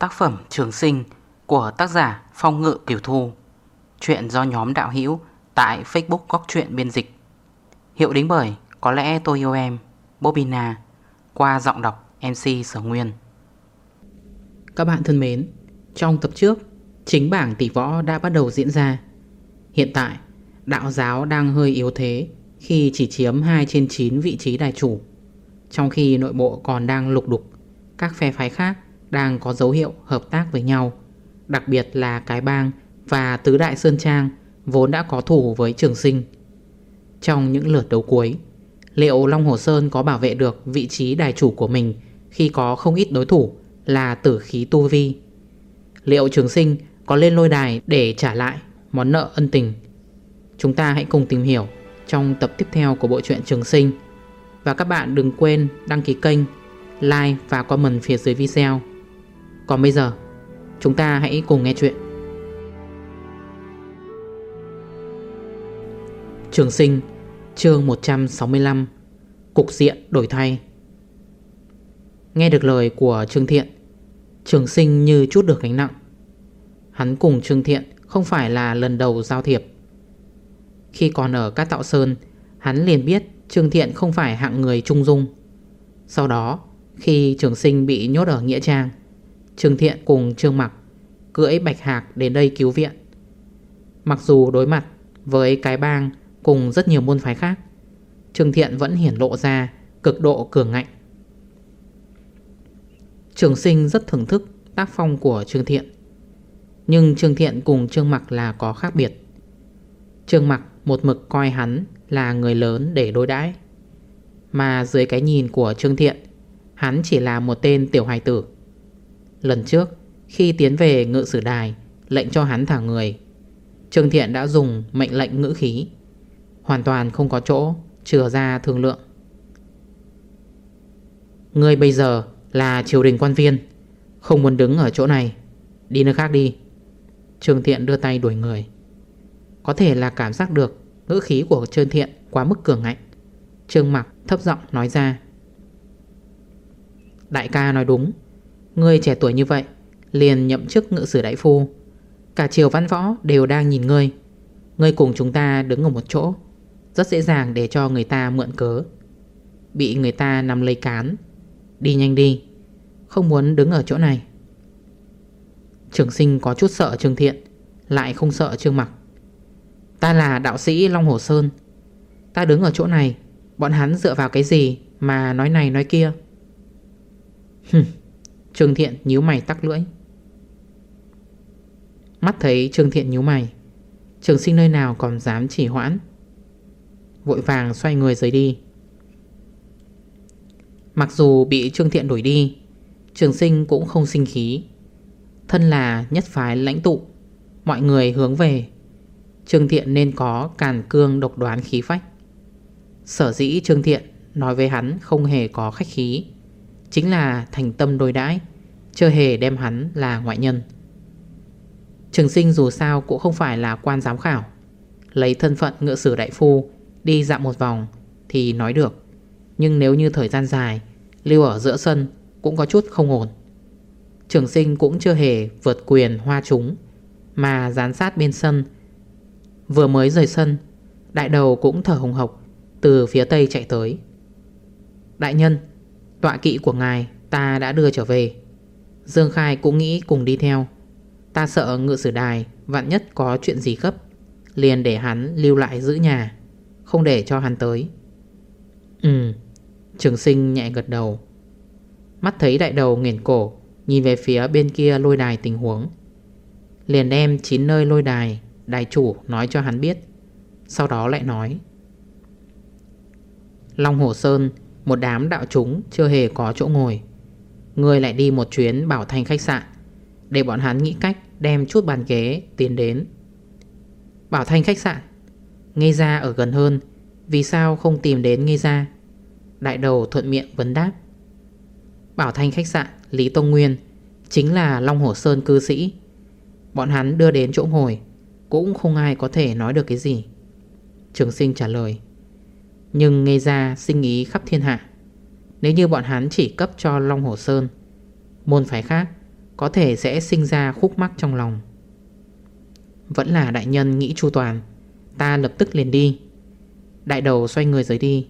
Tác phẩm Trường Sinh của tác giả Phong Ngự Kiều Thu. Chuyện do nhóm đạo hữu tại Facebook Góc Chuyện Biên Dịch. Hiệu đính bởi Có lẽ tôi yêu em Bobina Qua giọng đọc MC Sở Nguyên. Các bạn thân mến, Trong tập trước, Chính bảng tỷ võ đã bắt đầu diễn ra. Hiện tại, Đạo giáo đang hơi yếu thế Khi chỉ chiếm 2 trên 9 vị trí đại chủ, Trong khi nội bộ còn đang lục đục Các phe phái khác đang có dấu hiệu hợp tác với nhau Đặc biệt là Cái Bang và Tứ Đại Sơn Trang vốn đã có thủ với trường sinh. Trong những lượt đấu cuối Liệu Long Hồ Sơn có bảo vệ được vị trí đài chủ của mình Khi có không ít đối thủ là tử khí tu vi? Liệu trường sinh có lên lôi đài để trả lại món nợ ân tình? Chúng ta hãy cùng tìm hiểu trong tập tiếp theo của bộ truyện trường sinh. Và các bạn đừng quên đăng ký kênh, like và comment phía dưới video còn bây giờ, Chúng ta hãy cùng nghe chuyện. Trường sinh, chương 165 Cục diện đổi thay. Nghe được lời của Trương Thiện, Trường sinh như chút được gánh nặng. Hắn cùng Trương Thiện không phải là lần đầu giao thiệp. Khi còn ở Cát Tạo Sơn, Hắn liền biết Trương Thiện không phải hạng người trung dung. Sau đó, Khi trường sinh bị nhốt ở Nghĩa Trang Trương Thiện cùng Trương Mặc Cưỡi Bạch Hạc đến đây cứu viện. Mặc dù đối mặt với cái bang cùng rất nhiều môn phái khác, Trương Thiện vẫn hiển lộ ra cực độ cường ngạnh. Trường sinh rất thưởng thức tác phong của Trương Thiện, Nhưng Trương Thiện cùng Trương Mặc là có khác biệt. Trương Mặc một mực coi hắn là người lớn để đối đãi, Mà dưới cái nhìn của Trương Thiện, Hắn chỉ là một tên tiểu hài tử. Lần trước, khi tiến về ngự sử đài, Lệnh cho hắn thả người. Trương Thiện đã dùng mệnh lệnh ngữ khí. Hoàn toàn không có chỗ, Chừa ra thương lượng. Người bây giờ là triều đình quan viên, Không muốn đứng ở chỗ này. Đi nơi khác đi. Trương Thiện đưa tay đuổi người. Có thể là cảm giác được Ngữ khí của Trương Thiện quá mức cường ngạnh. Trương Mặc thấp giọng nói ra. Đại ca nói đúng. Ngươi trẻ tuổi như vậy Liền nhậm chức ngự sử đại phu. Cả triều văn võ đều đang nhìn ngươi. Ngươi cùng chúng ta đứng ở một chỗ, Rất dễ dàng để cho người ta mượn cớ. Bị người ta nằm lấy cán. Đi nhanh đi, Không muốn đứng ở chỗ này. Trường sinh có chút sợ Trương Thiện, Lại không sợ Trương Mặc. Ta là đạo sĩ Long Hồ Sơn. Ta đứng ở chỗ này, Bọn hắn dựa vào cái gì mà nói này nói kia? Hừm. Trương Thiện nhíu mày tắc lưỡi. Mắt thấy Trương Thiện nhíu mày, Trường sinh nơi nào còn dám chỉ hoãn. Vội vàng xoay người rời đi. Mặc dù bị Trương Thiện đuổi đi, Trường sinh cũng không sinh khí. Thân là nhất phái lãnh tụ, Mọi người hướng về. Trương Thiện nên có càn cương độc đoán khí phách. Sở dĩ Trương Thiện nói với hắn không hề có khách khí. Chính là thành tâm đối đãi Chưa hề đem hắn là ngoại nhân. Trường sinh dù sao cũng không phải là quan giám khảo, Lấy thân phận ngựa sử đại phu, Đi dạo một vòng Thì nói được. Nhưng nếu như thời gian dài, Lưu ở giữa sân cũng có chút không ổn. Trường sinh cũng chưa hề vượt quyền hoa chúng, Mà gián sát bên sân. Vừa mới rời sân, Đại đầu cũng thở hồng hộc Từ phía tây chạy tới. Đại nhân Tọa kỵ của ngài, ta đã đưa trở về. Dương Khai cũng nghĩ cùng đi theo. Ta sợ ngựa sử đài, Vạn nhất có chuyện gì gấp, Liền để hắn lưu lại giữ nhà, Không để cho hắn tới. Ừ Trường sinh nhẹ gật đầu. Mắt thấy đại đầu nghiền cổ, Nhìn về phía bên kia lôi đài tình huống. Liền đem 9 nơi lôi đài Đài chủ nói cho hắn biết. Sau đó lại nói, Long Hồ Sơn một đám đạo chúng chưa hề có chỗ ngồi. Người lại đi một chuyến bảo thành khách sạn. Để bọn hắn nghĩ cách đem chút bàn ghế tiến đến. Bảo thanh khách sạn Ngây ra ở gần hơn. Vì sao không tìm đến ngây ra Đại đầu thuận miệng vấn đáp. Bảo thanh khách sạn, Lý Tông Nguyên, Chính là Long Hổ Sơn cư sĩ. Bọn hắn đưa đến chỗ ngồi, Cũng không ai có thể nói được cái gì. Trường sinh trả lời nhưng nghe ra sinh ý khắp thiên hạ. Nếu như bọn hắn chỉ cấp cho Long Hồ Sơn, Môn phái khác Có thể sẽ sinh ra khúc mắc trong lòng. Vẫn là đại nhân nghĩ chu toàn, Ta lập tức liền đi. Đại đầu xoay người rời đi.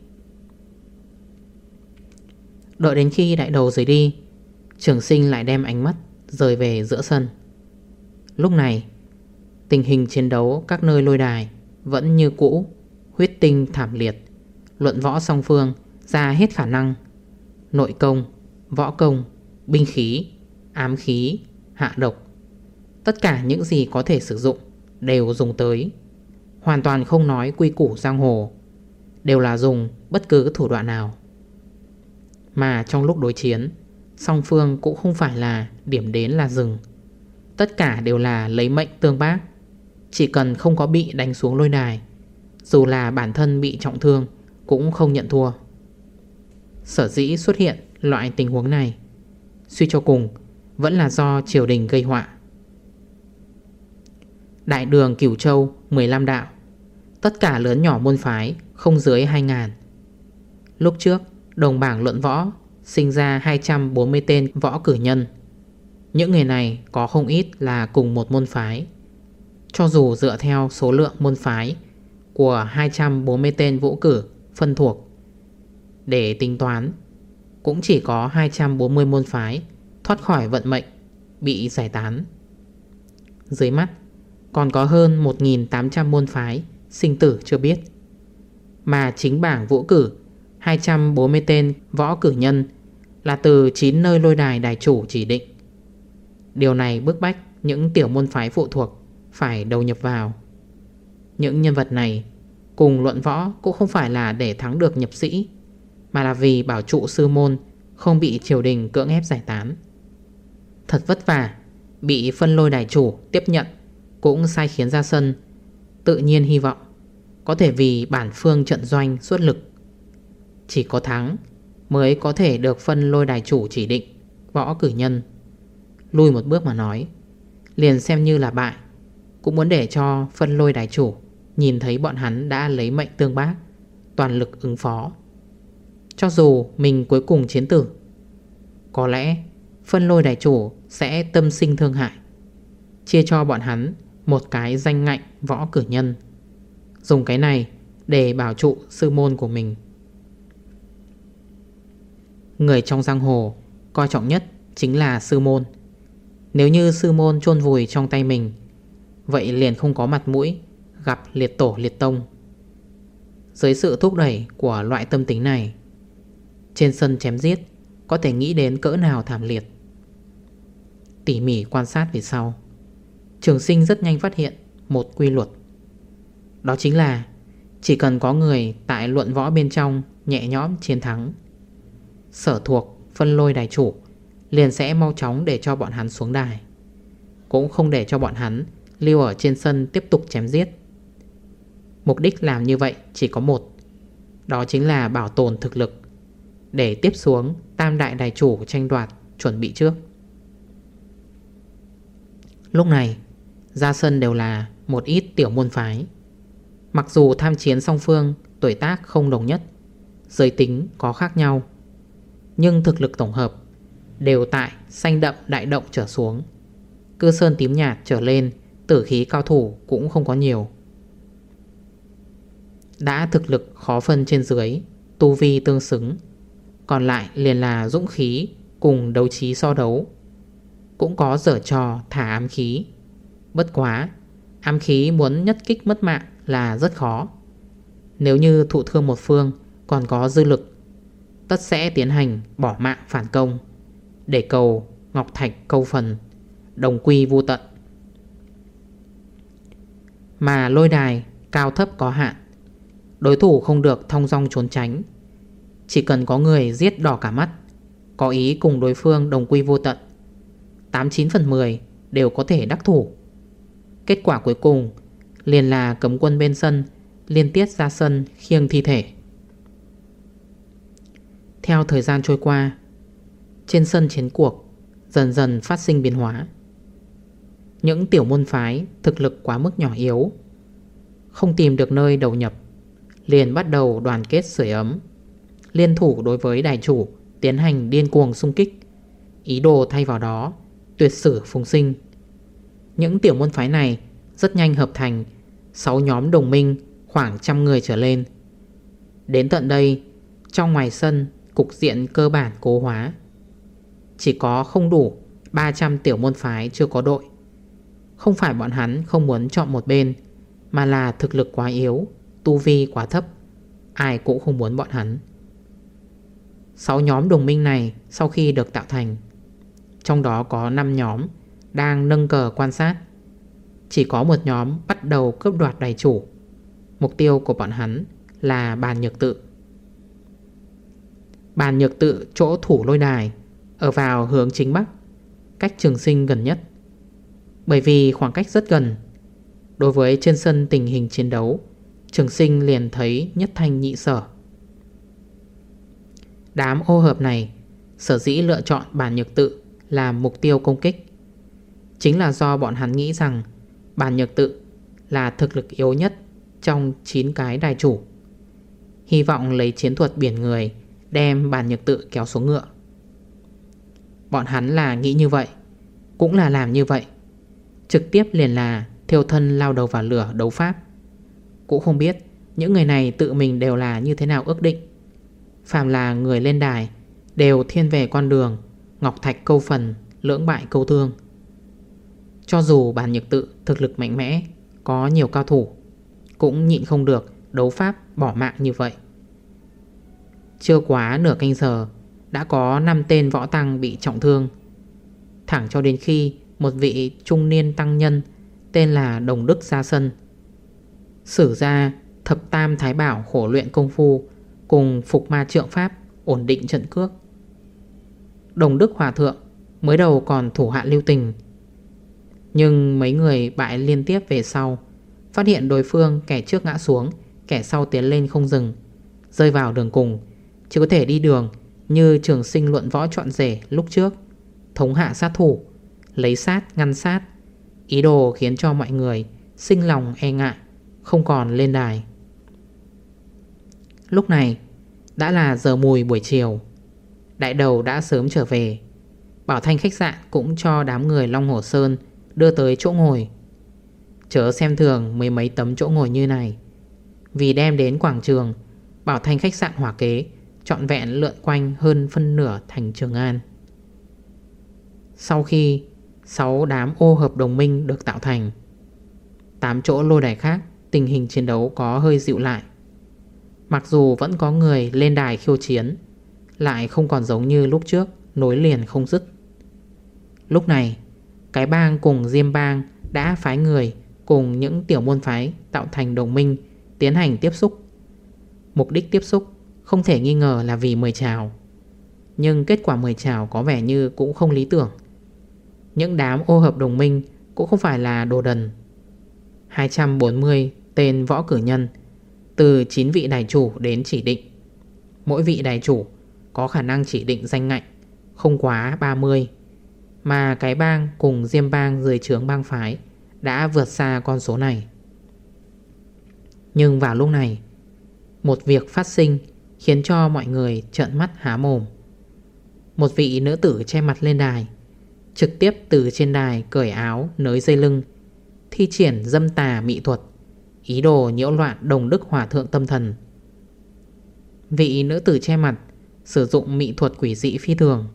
Đợi đến khi đại đầu rời đi, Trường sinh lại đem ánh mắt Rời về giữa sân. Lúc này, Tình hình chiến đấu các nơi lôi đài Vẫn như cũ, Huyết tinh thảm liệt. Luận võ song phương ra hết khả năng. Nội công, võ công, binh khí, ám khí, hạ độc. Tất cả những gì có thể sử dụng Đều dùng tới. Hoàn toàn không nói quy củ giang hồ Đều là dùng bất cứ thủ đoạn nào. Mà trong lúc đối chiến Song phương cũng không phải là điểm đến là rừng Tất cả đều là lấy mệnh tương bác. Chỉ cần không có bị đánh xuống lôi đài Dù là bản thân bị trọng thương cũng không nhận thua. Sở dĩ xuất hiện loại tình huống này, Suy cho cùng, Vẫn là do triều đình gây họa. Đại đường Cửu Châu 15 đạo, Tất cả lớn nhỏ môn phái Không dưới 2.000 Lúc trước, đồng bảng luận võ Sinh ra 240 tên võ cử nhân. Những người này có không ít là cùng một môn phái. Cho dù dựa theo số lượng môn phái Của 240 tên vũ cử phân thuộc. Để tính toán, Cũng chỉ có 240 môn phái Thoát khỏi vận mệnh, Bị giải tán. Dưới mắt, Còn có hơn 1.800 môn phái Sinh tử chưa biết. Mà chính bảng vũ cử 240 tên võ cử nhân Là từ 9 nơi lôi đài đài chủ chỉ định. Điều này bức bách những tiểu môn phái phụ thuộc Phải đầu nhập vào. Những nhân vật này Cùng luận võ cũng không phải là để thắng được nhập sĩ, Mà là vì bảo trụ sư môn Không bị triều đình cưỡng ép giải tán. Thật vất vả, Bị phân lôi đài chủ tiếp nhận Cũng sai khiến ra sân, Tự nhiên hy vọng Có thể vì bản phương trận doanh xuất lực. Chỉ có thắng Mới có thể được phân lôi đài chủ chỉ định Võ cử nhân. Lui một bước mà nói, Liền xem như là bại, Cũng muốn để cho phân lôi đài chủ Nhìn thấy bọn hắn đã lấy mệnh tương bác, Toàn lực ứng phó. Cho dù mình cuối cùng chiến tử, Có lẽ Phân lôi đại chủ sẽ tâm sinh thương hại, Chia cho bọn hắn một cái danh ngạnh võ cử nhân. Dùng cái này để bảo trụ sư môn của mình. Người trong giang hồ coi trọng nhất chính là sư môn. Nếu như sư môn chôn vùi trong tay mình, Vậy liền không có mặt mũi gặp liệt tổ, liệt tông. Dưới sự thúc đẩy của loại tâm tính này, Trên sân chém giết, Có thể nghĩ đến cỡ nào thảm liệt. Tỉ mỉ quan sát về sau, Trường sinh rất nhanh phát hiện một quy luật. Đó chính là Chỉ cần có người tại luận võ bên trong nhẹ nhõm chiến thắng, Sở thuộc phân lôi đài chủ, Liền sẽ mau chóng để cho bọn hắn xuống đài. Cũng không để cho bọn hắn lưu ở trên sân tiếp tục chém giết. Mục đích làm như vậy chỉ có một. Đó chính là bảo tồn thực lực. Để tiếp xuống, tam đại đài chủ tranh đoạt chuẩn bị trước. Lúc này, ra sân đều là một ít tiểu môn phái. Mặc dù tham chiến song phương, Tuổi tác không đồng nhất, Giới tính có khác nhau, Nhưng thực lực tổng hợp Đều tại xanh đậm đại động trở xuống. Cư sơn tím nhạt trở lên, Tử khí cao thủ cũng không có nhiều. Đã thực lực khó phân trên dưới, Tu vi tương xứng. Còn lại liền là dũng khí Cùng đấu trí so đấu. Cũng có dở trò thả ám khí. Bất quá, Ám khí muốn nhất kích mất mạng là rất khó. Nếu như thụ thương một phương Còn có dư lực, Tất sẽ tiến hành bỏ mạng phản công, Để cầu Ngọc Thạch câu phần, Đồng quy vô tận. Mà lôi đài Cao thấp có hạn Đối thủ không được thông dong trốn tránh. Chỉ cần có người giết đỏ cả mắt, Có ý cùng đối phương đồng quy vô tận 89 phần 10 đều có thể đắc thủ. Kết quả cuối cùng liền là cấm quân bên sân Liên tiết ra sân khiêng thi thể. Theo thời gian trôi qua, Trên sân chiến cuộc Dần dần phát sinh biến hóa. Những tiểu môn phái Thực lực quá mức nhỏ yếu, Không tìm được nơi đầu nhập. Liền bắt đầu đoàn kết sưởi ấm. Liên thủ đối với đại chủ, Tiến hành điên cuồng xung kích. Ý đồ thay vào đó, tuyệt sử phùng sinh. Những tiểu môn phái này rất nhanh hợp thành 6 nhóm đồng minh, khoảng trăm người trở lên. Đến tận đây, Trong ngoài sân, Cục diện cơ bản cố hóa. Chỉ có không đủ 300 tiểu môn phái chưa có đội. Không phải bọn hắn không muốn chọn một bên, Mà là thực lực quá yếu. Tu vi quá thấp, Ai cũng không muốn bọn hắn. 6 nhóm đồng minh này Sau khi được tạo thành, Trong đó có 5 nhóm Đang nâng cờ quan sát. Chỉ có một nhóm bắt đầu cướp đoạt đài chủ. Mục tiêu của bọn hắn là bàn nhược tự. Bàn nhược tự chỗ thủ lôi đài, Ở vào hướng chính bắc, Cách trường sinh gần nhất. Bởi vì khoảng cách rất gần, Đối với trên sân tình hình chiến đấu Trường sinh liền thấy nhất thanh nhị sở. Đám ô hợp này, Sở dĩ lựa chọn bản nhược tự Làm mục tiêu công kích. Chính là do bọn hắn nghĩ rằng bản nhược tự là thực lực yếu nhất Trong 9 cái đài chủ. Hy vọng lấy chiến thuật biển người, Đem bản nhược tự kéo xuống ngựa. Bọn hắn là nghĩ như vậy, Cũng là làm như vậy. Trực tiếp liền là Thiêu thân lao đầu vào lửa đấu pháp. Cũng không biết Những người này tự mình đều là như thế nào ước định. Phạm là người lên đài, Đều thiên về con đường, Ngọc Thạch câu phần, Lưỡng bại câu thương. Cho dù bản nhược tự thực lực mạnh mẽ, Có nhiều cao thủ, Cũng nhịn không được đấu pháp bỏ mạng như vậy. Chưa quá nửa canh giờ, Đã có 5 tên võ tăng bị trọng thương. Thẳng cho đến khi Một vị trung niên tăng nhân Tên là Đồng Đức ra sân Sử ra thập tam thái bảo khổ luyện công phu Cùng phục ma trượng pháp, Ổn định trận cước. Đồng Đức Hòa Thượng Mới đầu còn thủ hạ lưu tình, Nhưng mấy người bại liên tiếp về sau, Phát hiện đối phương kẻ trước ngã xuống, Kẻ sau tiến lên không dừng, Rơi vào đường cùng, Chỉ có thể đi đường Như trường sinh luận võ trọn rể lúc trước, Thống hạ sát thủ, Lấy sát, ngăn sát, Ý đồ khiến cho mọi người Sinh lòng e ngại. Không còn lên đài. Lúc này, đã là giờ mùi buổi chiều. Đại đầu đã sớm trở về. Bảo Thanh khách sạn cũng cho đám người Long Hồ Sơn Đưa tới chỗ ngồi. Chớ xem thường mấy mấy tấm chỗ ngồi như này. Vì đem đến quảng trường, Bảo Thanh khách sạn hỏa kế, Trọn vẹn lượn quanh hơn phân nửa thành Trường An. Sau khi 6 đám ô hợp đồng minh được tạo thành 8 chỗ lôi đài khác Tình hình chiến đấu có hơi dịu lại. Mặc dù vẫn có người lên đài khiêu chiến, Lại không còn giống như lúc trước, Nối liền không dứt. Lúc này, Cái bang cùng Diêm bang đã phái người Cùng những tiểu môn phái Tạo thành đồng minh Tiến hành tiếp xúc. Mục đích tiếp xúc Không thể nghi ngờ là vì mời chào, Nhưng kết quả mời chào có vẻ như cũng không lý tưởng. Những đám ô hợp đồng minh Cũng không phải là đồ đần. 240 tên võ cử nhân, từ 9 vị đài chủ đến chỉ định. Mỗi vị đài chủ có khả năng chỉ định danh ngạch Không quá 30 Mà cái bang cùng diêm bang dưới trướng bang phái Đã vượt xa con số này. Nhưng vào lúc này, Một việc phát sinh Khiến cho mọi người trợn mắt há mồm. Một vị nữ tử che mặt lên đài, Trực tiếp từ trên đài cởi áo, nới dây lưng, Thi triển dâm tà mỹ thuật. Ý đồ nhiễu loạn đồng đức hòa thượng tâm thần. Vị nữ tử che mặt, Sử dụng mỹ thuật quỷ dị phi thường.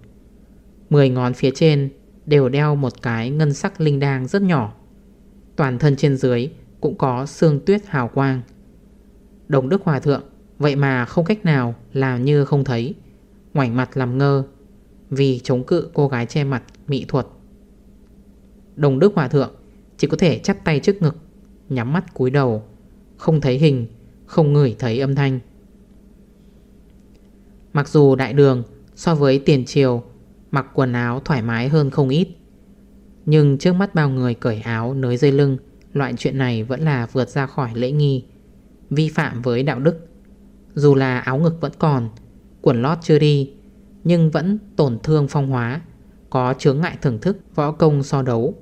Mười ngón phía trên Đều đeo một cái ngân sắc linh đang rất nhỏ. Toàn thân trên dưới Cũng có xương tuyết hào quang. Đồng đức hòa thượng, Vậy mà không cách nào làm như không thấy. Ngoảnh mặt làm ngơ, Vì chống cự cô gái che mặt mỹ thuật. Đồng đức hòa thượng Chỉ có thể chắp tay trước ngực. Nhắm mắt cúi đầu, Không thấy hình, Không ngửi thấy âm thanh. Mặc dù đại đường So với tiền triều, Mặc quần áo thoải mái hơn không ít, Nhưng trước mắt bao người cởi áo nới dây lưng, Loại chuyện này vẫn là vượt ra khỏi lễ nghi, Vi phạm với đạo đức. Dù là áo ngực vẫn còn, Quần lót chưa đi, Nhưng vẫn tổn thương phong hóa, Có chướng ngại thưởng thức võ công so đấu.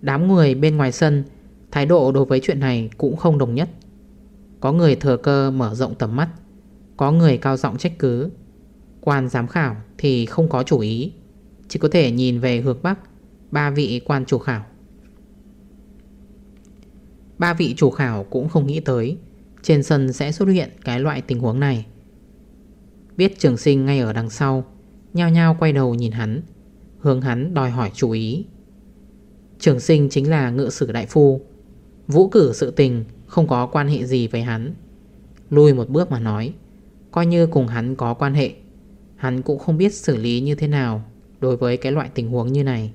Đám người bên ngoài sân Thái độ đối với chuyện này cũng không đồng nhất. Có người thừa cơ mở rộng tầm mắt, Có người cao giọng trách cứ. Quan giám khảo thì không có chủ ý, Chỉ có thể nhìn về hướng Bắc, Ba vị quan chủ khảo. Ba vị chủ khảo cũng không nghĩ tới, Trên sân sẽ xuất hiện cái loại tình huống này. Biết trường sinh ngay ở đằng sau, Nhao nhao quay đầu nhìn hắn, Hướng hắn đòi hỏi chú ý. Trường sinh chính là ngự sử đại phu Vũ cử sự tình Không có quan hệ gì với hắn. Lui một bước mà nói, Coi như cùng hắn có quan hệ, Hắn cũng không biết xử lý như thế nào Đối với cái loại tình huống như này.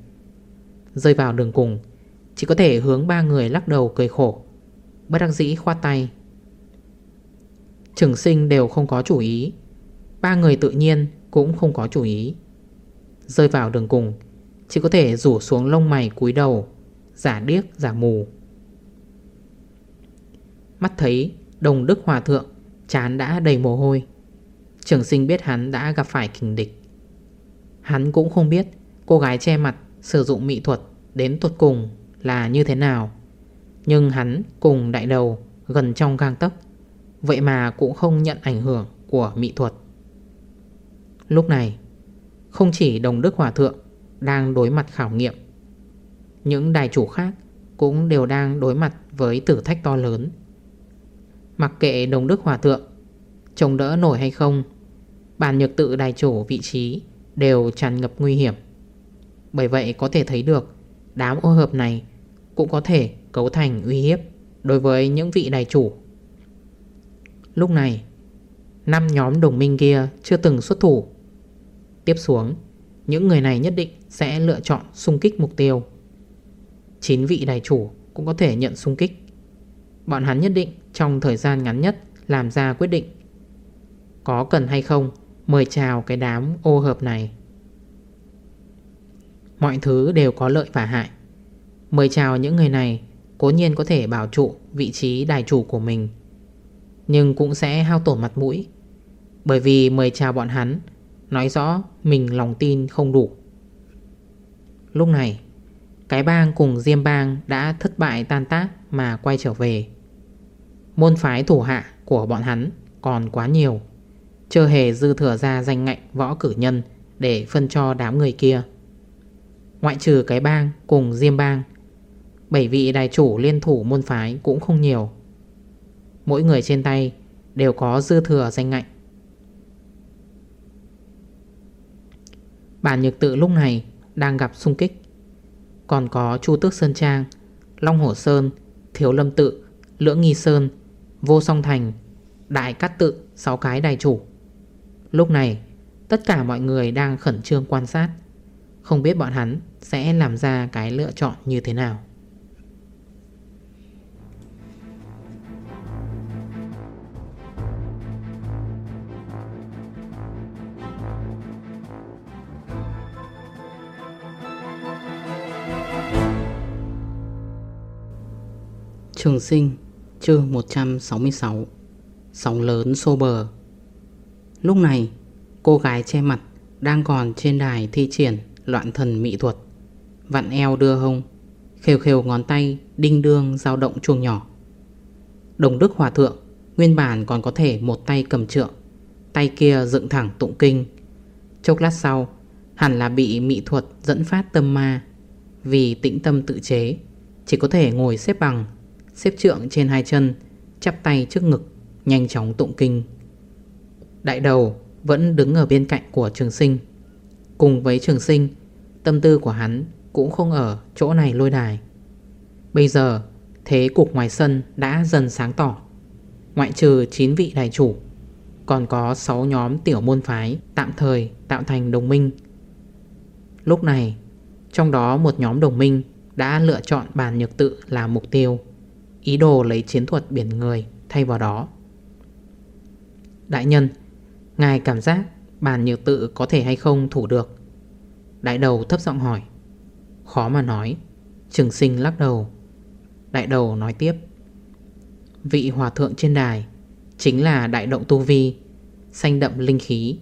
Rơi vào đường cùng, Chỉ có thể hướng ba người lắc đầu cười khổ. Bất đắc dĩ khoát tay. Trường sinh đều không có chủ ý. Ba người tự nhiên cũng không có chủ ý. Rơi vào đường cùng, Chỉ có thể rủ xuống lông mày cúi đầu, Giả điếc, giả mù. Mắt thấy đồng đức hòa thượng Chán đã đầy mồ hôi. Trường sinh biết hắn đã gặp phải kình địch. Hắn cũng không biết Cô gái che mặt sử dụng mỹ thuật Đến tuột cùng là như thế nào. Nhưng hắn cùng đại đầu Gần trong gang tấc, Vậy mà cũng không nhận ảnh hưởng của mỹ thuật. Lúc này, Không chỉ đồng đức hòa thượng Đang đối mặt khảo nghiệm, Những đài chủ khác Cũng đều đang đối mặt với thử thách to lớn. Mặc kệ đồng đức hòa thượng, Trông đỡ nổi hay không, bàn nhược tự đài chủ vị trí Đều tràn ngập nguy hiểm. Bởi vậy có thể thấy được, Đám ô hợp này Cũng có thể cấu thành uy hiếp Đối với những vị đài chủ. Lúc này, năm nhóm đồng minh kia chưa từng xuất thủ. Tiếp xuống, Những người này nhất định sẽ lựa chọn xung kích mục tiêu. 9 vị đài chủ cũng có thể nhận xung kích. Bọn hắn nhất định trong thời gian ngắn nhất làm ra quyết định. Có cần hay không, mời chào cái đám ô hợp này. Mọi thứ đều có lợi và hại. Mời chào những người này, Cố nhiên có thể bảo trụ vị trí đài chủ của mình, Nhưng cũng sẽ hao tổn mặt mũi. Bởi vì mời chào bọn hắn, Nói rõ mình lòng tin không đủ. Lúc này, Cái bang cùng Diêm bang đã thất bại tan tác mà quay trở về. Môn phái thủ hạ của bọn hắn còn quá nhiều. Chưa hề dư thừa ra danh ngạnh võ cử nhân Để phân cho đám người kia. Ngoại trừ cái bang cùng Diêm bang, Bảy vị đại chủ liên thủ môn phái cũng không nhiều. Mỗi người trên tay đều có dư thừa danh ngạnh. Bản nhược tự lúc này đang gặp xung kích. Còn có Chu Tước Sơn Trang, Long Hổ Sơn, Thiếu Lâm Tự, Lưỡng Nghi Sơn Vô Song Thành, Đại Cát Tự 6 cái đài chủ. Lúc này, tất cả mọi người đang khẩn trương quan sát. Không biết bọn hắn sẽ làm ra cái lựa chọn như thế nào. Trường sinh chương 166 Sóng lớn xô bờ. Lúc này, cô gái che mặt đang còn trên đài thi triển loạn thần mỹ thuật. Vặn eo đưa hông, Khều khều ngón tay đinh đương dao động chuông nhỏ. Đồng Đức Hòa Thượng, Nguyên bản còn có thể một tay cầm trượng, Tay kia dựng thẳng tụng kinh. Chốc lát sau, Hẳn là bị mỹ thuật dẫn phát tâm ma. Vì tĩnh tâm tự chế, Chỉ có thể ngồi xếp bằng Xếp trượng trên hai chân, Chắp tay trước ngực, Nhanh chóng tụng kinh. Đại đầu vẫn đứng ở bên cạnh của trường sinh. Cùng với trường sinh, Tâm tư của hắn cũng không ở chỗ này lôi đài. Bây giờ, thế cục ngoài sân đã dần sáng tỏ. Ngoại trừ 9 vị đại chủ, Còn có 6 nhóm tiểu môn phái tạm thời tạo thành đồng minh. Lúc này, Trong đó một nhóm đồng minh đã lựa chọn bàn nhược tự là mục tiêu. Ý đồ lấy chiến thuật biển người thay vào đó. Đại nhân, Ngài cảm giác bàn nhược tự có thể hay không thủ được? Đại đầu thấp giọng hỏi. Khó mà nói, Trường sinh lắc đầu. Đại đầu nói tiếp. Vị hòa thượng trên đài Chính là đại động tu vi Xanh đậm linh khí.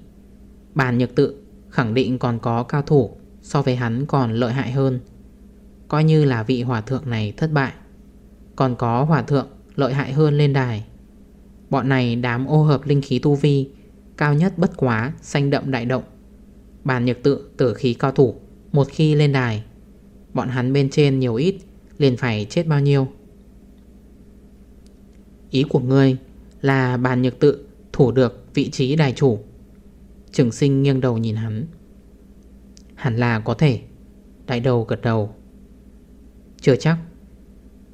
Bàn nhược tự khẳng định còn có cao thủ So với hắn còn lợi hại hơn. Coi như là vị hòa thượng này thất bại. Còn có hòa thượng lợi hại hơn lên đài. Bọn này đám ô hợp linh khí tu vi, Cao nhất bất quá xanh đậm đại động. Bàn nhược tự tử khí cao thủ, Một khi lên đài, Bọn hắn bên trên nhiều ít liền phải chết bao nhiêu? Ý của ngươi là bàn nhược tự thủ được vị trí đài chủ. Trường sinh nghiêng đầu nhìn hắn. Hẳn là có thể. Đại đầu gật đầu. Chưa chắc.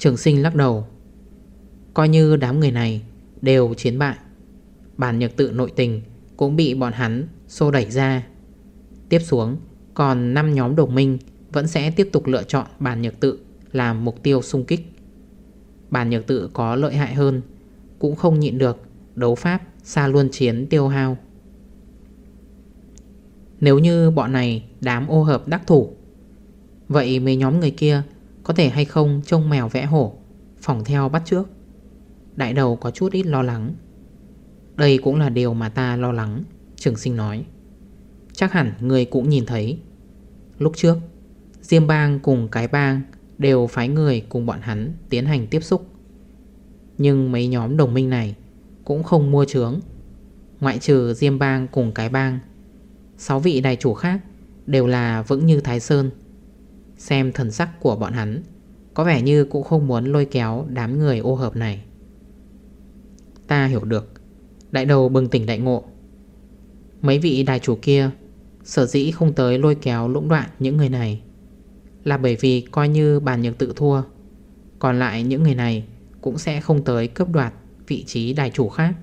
Trường sinh lắc đầu. Coi như đám người này đều chiến bại. Bản nhược tự nội tình Cũng bị bọn hắn xô đẩy ra. Tiếp xuống, Còn 5 nhóm đồng minh Vẫn sẽ tiếp tục lựa chọn bản nhược tự Làm mục tiêu xung kích. Bản nhược tự có lợi hại hơn, Cũng không nhịn được Đấu pháp xa luôn chiến tiêu hao. Nếu như bọn này đám ô hợp đắc thủ, Vậy mấy nhóm người kia có thể hay không trông mèo vẽ hổ, Phỏng theo bắt trước Đại đầu có chút ít lo lắng. Đây cũng là điều mà ta lo lắng, Trường sinh nói. Chắc hẳn người cũng nhìn thấy. Lúc trước, Diêm bang cùng cái bang Đều phái người cùng bọn hắn tiến hành tiếp xúc. Nhưng mấy nhóm đồng minh này Cũng không mua trướng Ngoại trừ Diêm bang cùng cái bang, sáu vị đại chủ khác Đều là vững như Thái Sơn. Xem thần sắc của bọn hắn. Có vẻ như cũng không muốn lôi kéo đám người ô hợp này. Ta hiểu được. Đại đầu bừng tỉnh đại ngộ. Mấy vị đại chủ kia, Sở dĩ không tới lôi kéo lũng đoạn những người này Là bởi vì coi như bàn nhược tự thua, Còn lại những người này Cũng sẽ không tới cướp đoạt vị trí đại chủ khác.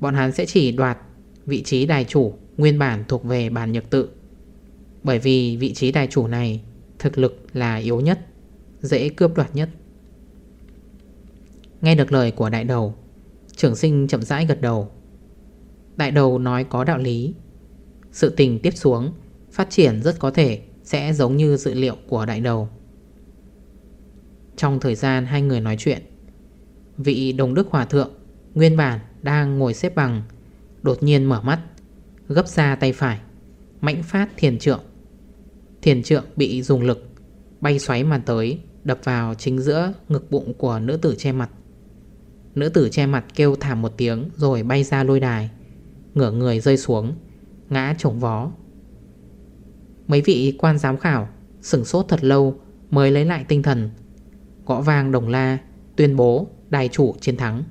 Bọn hắn sẽ chỉ đoạt vị trí đại chủ Nguyên bản thuộc về bàn nhược tự, Bởi vì vị trí đại chủ này Thực lực là yếu nhất, Dễ cướp đoạt nhất. Nghe được lời của đại đầu Trưởng sinh chậm rãi gật đầu. Đại đầu nói có đạo lý. Sự tình tiếp xuống, Phát triển rất có thể Sẽ giống như dự liệu của đại đầu. Trong thời gian hai người nói chuyện, Vị Đồng Đức Hòa Thượng Nguyên bản đang ngồi xếp bằng, Đột nhiên mở mắt, Gấp ra tay phải Mạnh phát thiền trượng. Thiền trượng bị dùng lực, Bay xoáy mà tới, Đập vào chính giữa ngực bụng của nữ tử che mặt. Nữ tử che mặt kêu thảm một tiếng Rồi bay ra lôi đài, Ngửa người rơi xuống, Ngã trổng vó. Mấy vị quan giám khảo Sửng sốt thật lâu Mới lấy lại tinh thần, Gõ vàng đồng la, Tuyên bố đài chủ chiến thắng.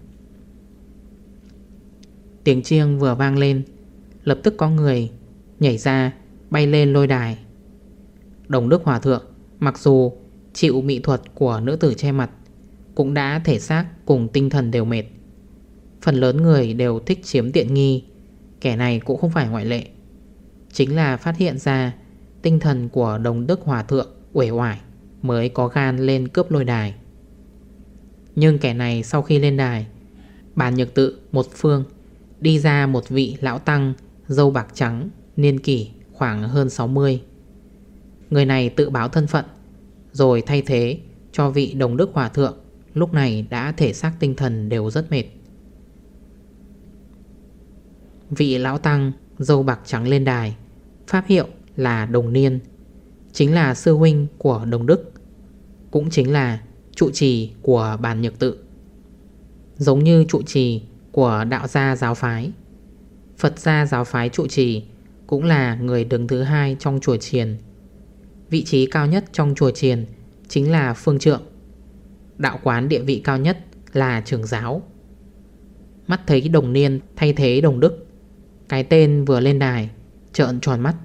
Tiếng chiêng vừa vang lên, Lập tức có người Nhảy ra, bay lên lôi đài. Đồng Đức Hòa Thượng, Mặc dù chịu mỹ thuật của nữ tử che mặt, Cũng đã thể xác cùng tinh thần đều mệt. Phần lớn người đều thích chiếm tiện nghi, Kẻ này cũng không phải ngoại lệ. Chính là phát hiện ra Tinh thần của Đồng Đức Hòa Thượng uể oải Mới có gan lên cướp lôi đài. Nhưng kẻ này sau khi lên đài Bàn nhược tự một phương Đi ra một vị lão tăng Dâu bạc trắng, Niên kỷ khoảng hơn 60 Người này tự báo thân phận, Rồi thay thế cho vị đồng đức hòa thượng. Lúc này đã thể xác tinh thần đều rất mệt. Vị lão tăng, dâu bạc trắng lên đài, Pháp hiệu là đồng niên, Chính là sư huynh của đồng đức, Cũng chính là trụ trì của bàn nhược tự. Giống như trụ trì của đạo gia giáo phái, Phật gia giáo phái trụ trì Cũng là người đứng thứ hai trong chùa triền Vị trí cao nhất trong chùa triền Chính là phương trượng. Đạo quán địa vị cao nhất là trường giáo. Mắt thấy đồng niên thay thế đồng đức, Cái tên vừa lên đài, Trợn tròn mắt.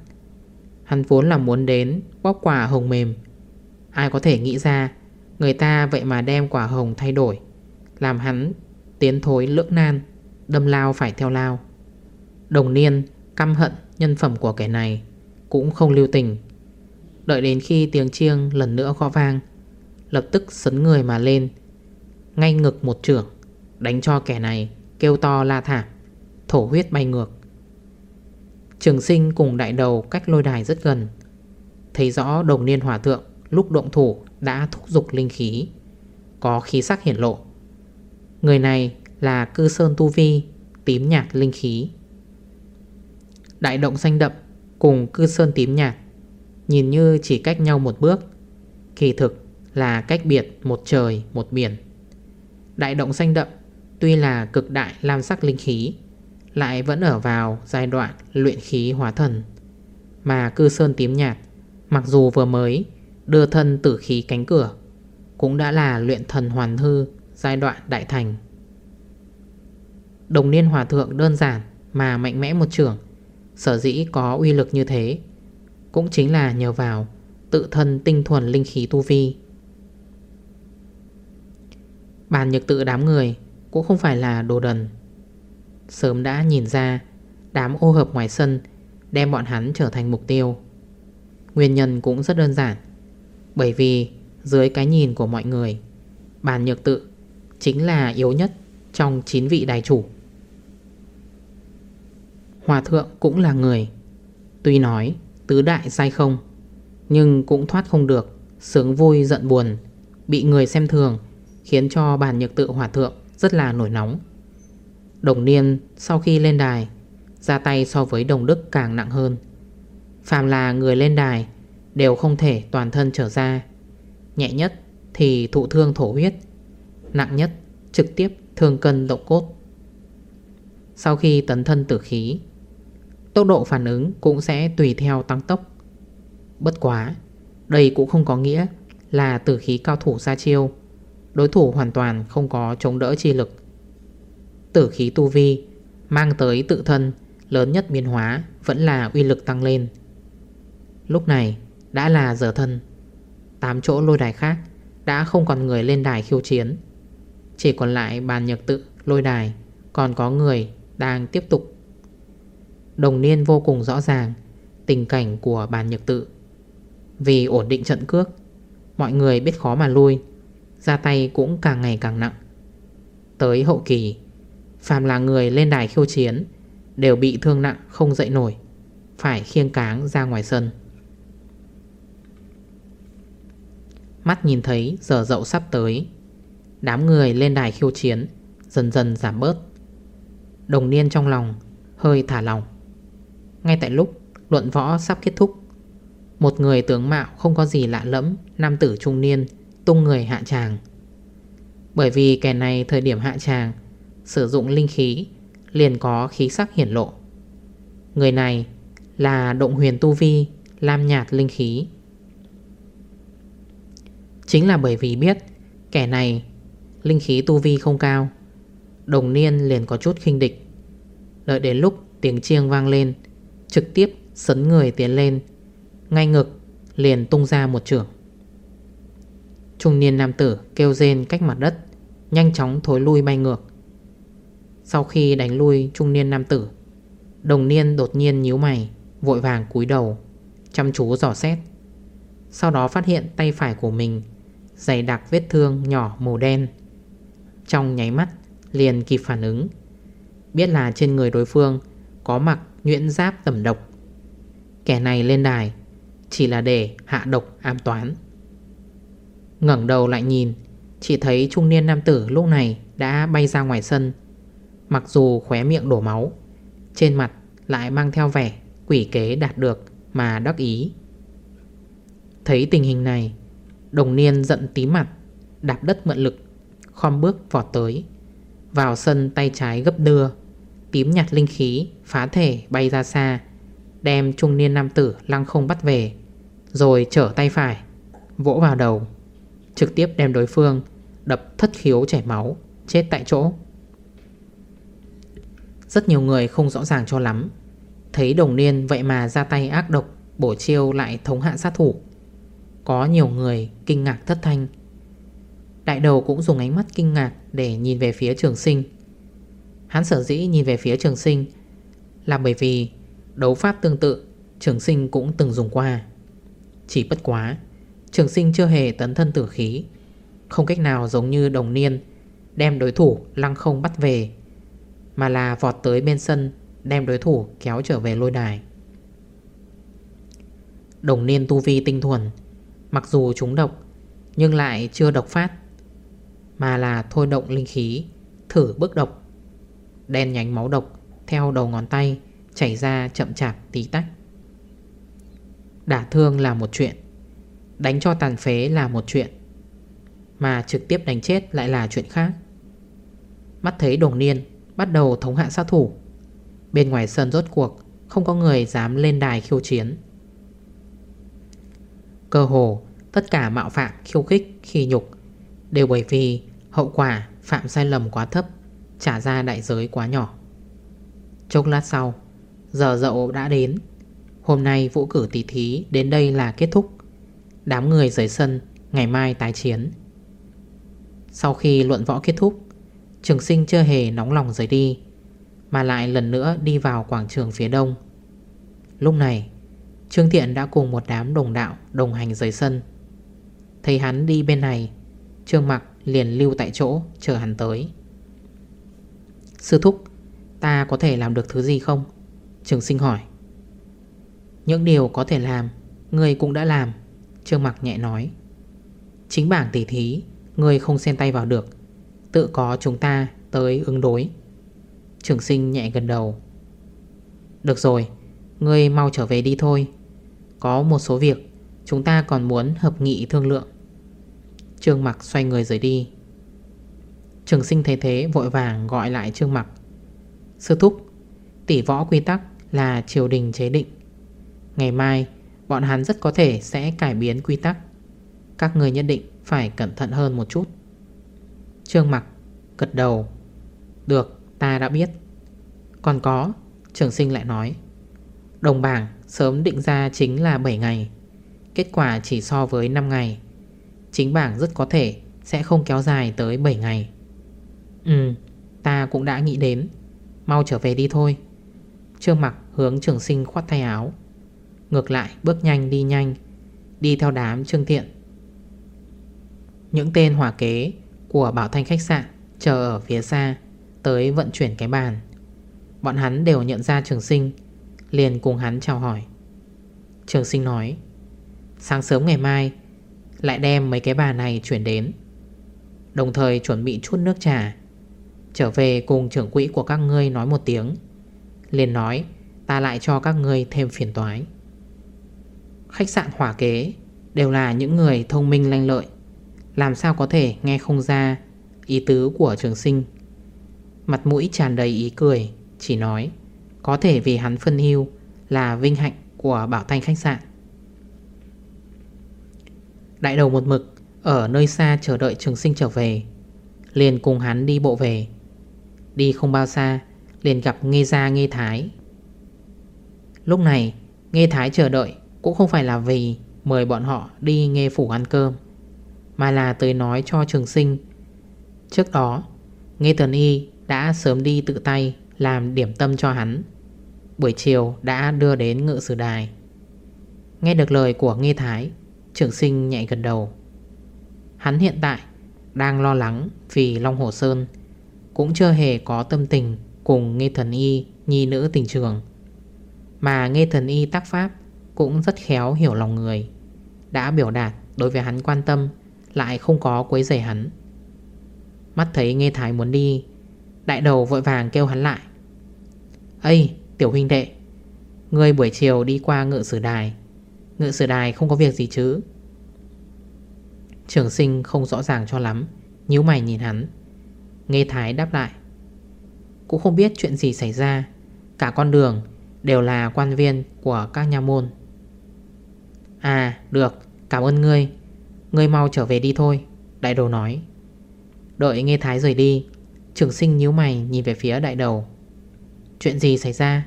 Hắn vốn là muốn đến bóc quả hồng mềm. Ai có thể nghĩ ra, Người ta vậy mà đem quả hồng thay đổi, Làm hắn tiến thối lưỡng nan, Đâm lao phải theo lao. Đồng niên căm hận nhân phẩm của kẻ này Cũng không lưu tình. Đợi đến khi tiếng chiêng lần nữa gõ vang, Lập tức sấn người mà lên, Ngay ngực một trưởng, Đánh cho kẻ này kêu to la thảm, Thổ huyết bay ngược. Trường sinh cùng đại đầu cách lôi đài rất gần, Thấy rõ đồng niên hòa thượng Lúc động thủ đã thúc dục linh khí, Có khí sắc hiển lộ. Người này là cư sơn tu vi, Tím nhạt linh khí. Đại động xanh đậm Cùng cư sơn tím nhạt Nhìn như chỉ cách nhau một bước. Kỳ thực là cách biệt một trời, một biển. Đại động xanh đậm, Tuy là cực đại lam sắc linh khí, Lại vẫn ở vào giai đoạn luyện khí hóa thần. Mà cư sơn tím nhạt, Mặc dù vừa mới đưa thân tử khí cánh cửa, Cũng đã là luyện thần hoàn hư Giai đoạn đại thành. Đồng niên hòa thượng đơn giản Mà mạnh mẽ một trường, Sở dĩ có uy lực như thế. Cũng chính là nhờ vào Tự thân tinh thuần linh khí tu vi. Bàn nhược tự đám người Cũng không phải là đồ đần. Sớm đã nhìn ra, Đám ô hợp ngoài sân Đem bọn hắn trở thành mục tiêu. Nguyên nhân cũng rất đơn giản, Bởi vì dưới cái nhìn của mọi người, Bàn nhược tự Chính là yếu nhất Trong 9 vị đại chủ. Hòa thượng cũng là người Tuy nói tứ đại sai không? Nhưng cũng thoát không được, Sướng vui giận buồn, Bị người xem thường, Khiến cho bản nhược tự hòa thượng rất là nổi nóng. Đồng niên sau khi lên đài, Ra tay so với đồng đức càng nặng hơn. Phàm là người lên đài, Đều không thể toàn thân trở ra. Nhẹ nhất thì thụ thương thổ huyết, Nặng nhất trực tiếp thương cân động cốt. Sau khi tấn thân tử khí Tốc độ phản ứng cũng sẽ tùy theo tăng tốc. Bất quá, Đây cũng không có nghĩa là tử khí cao thủ ra chiêu. Đối thủ hoàn toàn không có chống đỡ chi lực. Tử khí tu vi Mang tới tự thân Lớn nhất biến hóa Vẫn là uy lực tăng lên. Lúc này đã là giờ thân. Tám chỗ lôi đài khác Đã không còn người lên đài khiêu chiến. Chỉ còn lại bàn nhật tự lôi đài, Còn có người đang tiếp tục Đồng niên vô cùng rõ ràng, Tình cảnh của bàn nhược tự. Vì ổn định trận cước, Mọi người biết khó mà lui, Ra tay cũng càng ngày càng nặng. Tới hậu kỳ, Phàm là người lên đài khiêu chiến Đều bị thương nặng không dậy nổi, Phải khiêng cáng ra ngoài sân. Mắt nhìn thấy giờ dậu sắp tới, Đám người lên đài khiêu chiến Dần dần giảm bớt. Đồng niên trong lòng Hơi thả lòng ngay tại lúc luận võ sắp kết thúc, Một người tướng mạo không có gì lạ lẫm, Nam tử trung niên, Tung người hạ tràng. Bởi vì kẻ này thời điểm hạ tràng, Sử dụng linh khí, Liền có khí sắc hiển lộ. Người này là động huyền tu vi, Lam nhạt linh khí. Chính là bởi vì biết Kẻ này Linh khí tu vi không cao, Đồng niên liền có chút khinh địch. Đợi đến lúc tiếng chiêng vang lên Trực tiếp sấn người tiến lên. Ngay ngực, liền tung ra một trường. Trung niên nam tử kêu rên cách mặt đất, Nhanh chóng thối lui bay ngược. Sau khi đánh lui trung niên nam tử, Đồng niên đột nhiên nhíu mày, Vội vàng cúi đầu, Chăm chú dò xét. Sau đó phát hiện tay phải của mình Dày đặc vết thương nhỏ màu đen. Trong nháy mắt, liền kịp phản ứng. Biết là trên người đối phương Có mặc Nguyễn giáp tẩm độc. Kẻ này lên đài, Chỉ là để hạ độc am toán. Ngẩng đầu lại nhìn, Chỉ thấy trung niên nam tử lúc này Đã bay ra ngoài sân. Mặc dù khóe miệng đổ máu, Trên mặt lại mang theo vẻ Quỷ kế đạt được mà đắc ý. Thấy tình hình này, Đồng niên giận tí mặt, Đạp đất mượn lực, Khom bước vọt tới, Vào sân tay trái gấp đưa Tím nhặt linh khí, phá thể bay ra xa, Đem trung niên nam tử lăng không bắt về, Rồi trở tay phải, Vỗ vào đầu, Trực tiếp đem đối phương Đập thất khiếu chảy máu, Chết tại chỗ. Rất nhiều người không rõ ràng cho lắm, Thấy đồng niên vậy mà ra tay ác độc, Bổ chiêu lại thống hạ sát thủ. Có nhiều người kinh ngạc thất thanh. Đại đầu cũng dùng ánh mắt kinh ngạc Để nhìn về phía trường sinh. Hắn sở dĩ nhìn về phía trường sinh Là bởi vì Đấu pháp tương tự, Trường sinh cũng từng dùng qua. Chỉ bất quá, Trường sinh chưa hề tấn thân tử khí. Không cách nào giống như đồng niên Đem đối thủ lăng không bắt về, Mà là vọt tới bên sân Đem đối thủ kéo trở về lôi đài. Đồng niên tu vi tinh thuần, Mặc dù chúng độc, Nhưng lại chưa độc phát, Mà là thôi động linh khí, Thử bức độc. Đen nhánh máu độc Theo đầu ngón tay Chảy ra chậm chạp tí tách. Đả thương là một chuyện, Đánh cho tàn phế là một chuyện, Mà trực tiếp đánh chết lại là chuyện khác. Mắt thấy đồng niên Bắt đầu thống hạ sát thủ, Bên ngoài sân rốt cuộc Không có người dám lên đài khiêu chiến. Cơ hồ tất cả mạo phạm khiêu khích, khi nhục Đều bởi vì hậu quả phạm sai lầm quá thấp. Trả ra đại giới quá nhỏ. Chốc lát sau, Giờ dậu đã đến. Hôm nay vũ cử tỷ thí đến đây là kết thúc. Đám người rời sân, Ngày mai tái chiến. Sau khi luận võ kết thúc, Trường sinh chưa hề nóng lòng rời đi, Mà lại lần nữa đi vào quảng trường phía đông. Lúc này, Trương Thiện đã cùng một đám đồng đạo Đồng hành rời sân. Thấy hắn đi bên này, Trương Mặc liền lưu tại chỗ Chờ hắn tới. Sư thúc, Ta có thể làm được thứ gì không? Trường sinh hỏi. Những điều có thể làm, Người cũng đã làm, Trương Mặc nhẹ nói. Chính bảng tỉ thí, Người không xen tay vào được, Tự có chúng ta tới ứng đối. Trường sinh nhẹ gần đầu. Được rồi Ngươi mau trở về đi thôi. Có một số việc, Chúng ta còn muốn hợp nghị thương lượng. Trương Mặc xoay người rời đi. Trường sinh thấy thế vội vàng gọi lại Trương Mặc. Sư thúc, Tỷ võ quy tắc là triều đình chế định. Ngày mai, Bọn hắn rất có thể sẽ cải biến quy tắc. Các người nhất định phải cẩn thận hơn một chút. Trương Mặc gật đầu. Được, ta đã biết. Còn có, Trường sinh lại nói. Đồng bảng sớm định ra chính là 7 ngày. Kết quả chỉ so với 5 ngày. Chính bảng rất có thể Sẽ không kéo dài tới 7 ngày. Ừ Ta cũng đã nghĩ đến. Mau trở về đi thôi. Trương mặc hướng trường sinh khoát tay áo. Ngược lại, bước nhanh đi nhanh, Đi theo đám trương thiện. Những tên hỏa kế Của bảo thanh khách sạn Chờ ở phía xa Tới vận chuyển cái bàn. Bọn hắn đều nhận ra trường sinh, Liền cùng hắn chào hỏi. Trường sinh nói, Sáng sớm ngày mai, Lại đem mấy cái bàn này chuyển đến. Đồng thời chuẩn bị chút nước trà Trở về cùng trưởng quỹ của các ngươi nói một tiếng. Liền nói, Ta lại cho các ngươi thêm phiền toái. Khách sạn hỏa kế Đều là những người thông minh lanh lợi. Làm sao có thể nghe không ra Ý tứ của trường sinh? Mặt mũi tràn đầy ý cười, Chỉ nói, Có thể vì hắn phân hưu Là vinh hạnh của bảo thanh khách sạn. Đại đầu một mực Ở nơi xa chờ đợi trường sinh trở về. Liền cùng hắn đi bộ về. Đi không bao xa, Liền gặp Nghê Gia, Nghê Thái. Lúc này, Nghê Thái chờ đợi Cũng không phải là vì mời bọn họ đi nghe phủ ăn cơm, Mà là tới nói cho trường sinh. Trước đó, Nghê Tần Y đã sớm đi tự tay Làm điểm tâm cho hắn. Buổi chiều đã đưa đến ngự sử đài. Nghe được lời của Nghê Thái, Trường sinh nhạy gần đầu. Hắn hiện tại Đang lo lắng vì Long Hồ Sơn cũng chưa hề có tâm tình Cùng nghe Thần Y, Nhi nữ tình trường. Mà nghe Thần Y tác pháp Cũng rất khéo hiểu lòng người, Đã biểu đạt đối với hắn quan tâm, Lại không có quấy rầy hắn. Mắt thấy nghe Thái muốn đi, Đại đầu vội vàng kêu hắn lại. Ây tiểu huynh đệ Người buổi chiều đi qua ngự sử đài, Ngự sử đài không có việc gì chứ? Trường sinh không rõ ràng cho lắm, nhíu mày nhìn hắn. Nghe Thái đáp lại. Cũng không biết chuyện gì xảy ra. Cả con đường đều là quan viên của các nhà môn. À được. Cảm ơn ngươi. Ngươi mau trở về đi thôi, Đại đầu nói. Đợi nghe thái rời đi, Trường sinh nhíu mày nhìn về phía đại đầu. Chuyện gì xảy ra?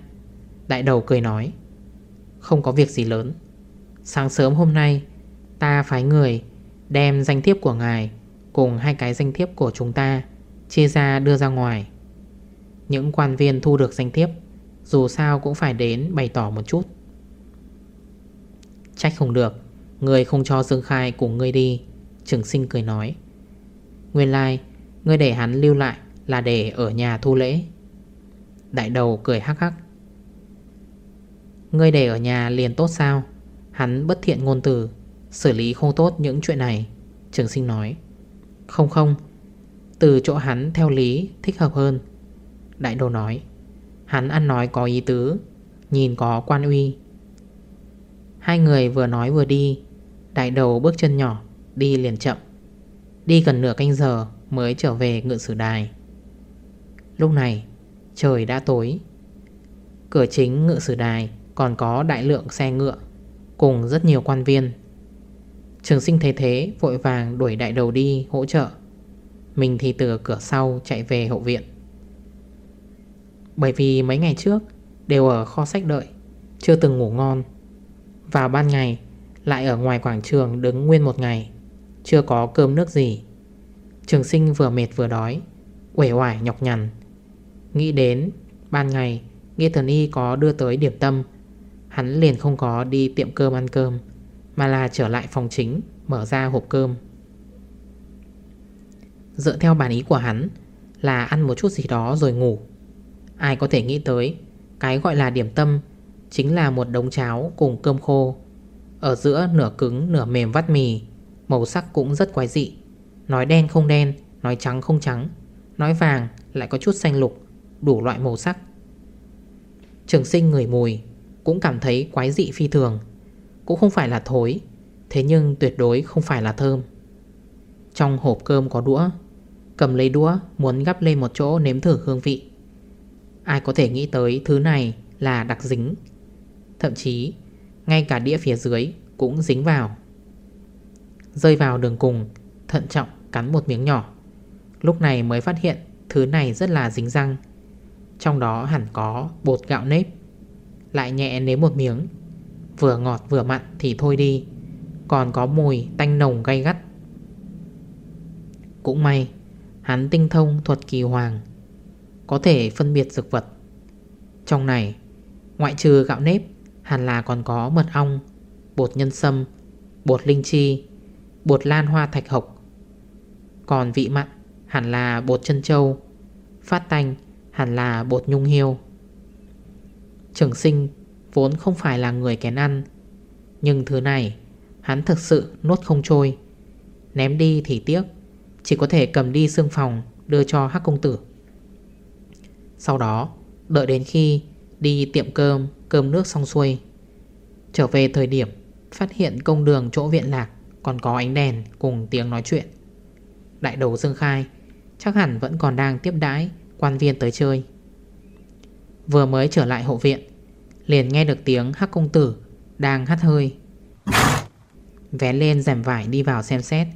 Đại đầu cười nói. Không có việc gì lớn. Sáng sớm hôm nay, Ta phái người Đem danh thiếp của ngài Cùng hai cái danh thiếp của chúng ta Chia ra đưa ra ngoài. Những quan viên thu được danh thiếp Dù sao cũng phải đến bày tỏ một chút. Trách không được Người không cho Dương Khai cùng ngươi đi Trường sinh cười nói. Nguyên lai like, Ngươi để hắn lưu lại là để ở nhà thu lễ. Đại đầu cười hắc hắc. Ngươi để ở nhà liền tốt sao? Hắn bất thiện ngôn từ Xử lý không tốt những chuyện này Trường sinh nói. Không không từ chỗ hắn theo lý thích hợp hơn. Đại đồ nói, Hắn ăn nói có ý tứ, Nhìn có quan uy. Hai người vừa nói vừa đi, Đại đầu bước chân nhỏ, Đi liền chậm. Đi gần nửa canh giờ mới trở về ngựa sử đài. Lúc này, Trời đã tối. Cửa chính ngựa sử đài Còn có đại lượng xe ngựa Cùng rất nhiều quan viên. Trường sinh thế thế vội vàng đuổi đại đầu đi hỗ trợ. Mình thì từ cửa sau chạy về hậu viện. Bởi vì mấy ngày trước Đều ở kho sách đợi, Chưa từng ngủ ngon. Vào ban ngày, Lại ở ngoài quảng trường đứng nguyên một ngày, Chưa có cơm nước gì. Trường sinh vừa mệt vừa đói Quể hoài nhọc nhằn. Nghĩ đến ban ngày Nghe thần y có đưa tới điểm tâm. Hắn liền không có đi tiệm cơm ăn cơm, Mà là trở lại phòng chính, Mở ra hộp cơm. Dựa theo bản ý của hắn, Là ăn một chút gì đó rồi ngủ. Ai có thể nghĩ tới, Cái gọi là điểm tâm Chính là một đống cháo cùng cơm khô. Ở giữa nửa cứng, nửa mềm vắt mì, Màu sắc cũng rất quái dị. Nói đen không đen, Nói trắng không trắng, Nói vàng lại có chút xanh lục, Đủ loại màu sắc. Trường sinh người mùi, Cũng cảm thấy quái dị phi thường. Cũng không phải là thối, Thế nhưng tuyệt đối không phải là thơm. Trong hộp cơm có đũa. Cầm lấy đũa, muốn gắp lên một chỗ nếm thử hương vị. Ai có thể nghĩ tới thứ này là đặc dính. Thậm chí, ngay cả đĩa phía dưới cũng dính vào. Rơi vào đường cùng, Thận trọng cắn một miếng nhỏ. Lúc này mới phát hiện Thứ này rất là dính răng. Trong đó hẳn có bột gạo nếp. Lại nhẹ nếm một miếng. Vừa ngọt vừa mặn thì thôi đi. Còn có mùi tanh nồng gay gắt. Cũng may, Hắn tinh thông thuật kỳ hoàng, Có thể phân biệt dược vật. Trong này, Ngoại trừ gạo nếp, Hẳn là còn có mật ong, Bột nhân sâm, Bột linh chi, Bột lan hoa thạch hộc. Còn vị mặn, hẳn là bột chân châu Phát tanh, hẳn là bột nhung hiêu. Trường sinh vốn không phải là người kén ăn, Nhưng thứ này hắn thực sự nuốt không trôi, Ném đi thì tiếc. Chỉ có thể cầm đi xương phòng đưa cho hắc công tử. Sau đó đợi đến khi đi tiệm cơm cơm nước xong xuôi Trở về thời điểm phát hiện công đường chỗ viện lạc Còn có ánh đèn cùng tiếng nói chuyện. Đại đầu Dương Khai Chắc hẳn vẫn còn đang tiếp đãi Quan viên tới chơi. Vừa mới trở lại hộ viện Liền nghe được tiếng hắc công tử Đang hắt hơi. Vé lên rèm vải đi vào xem xét.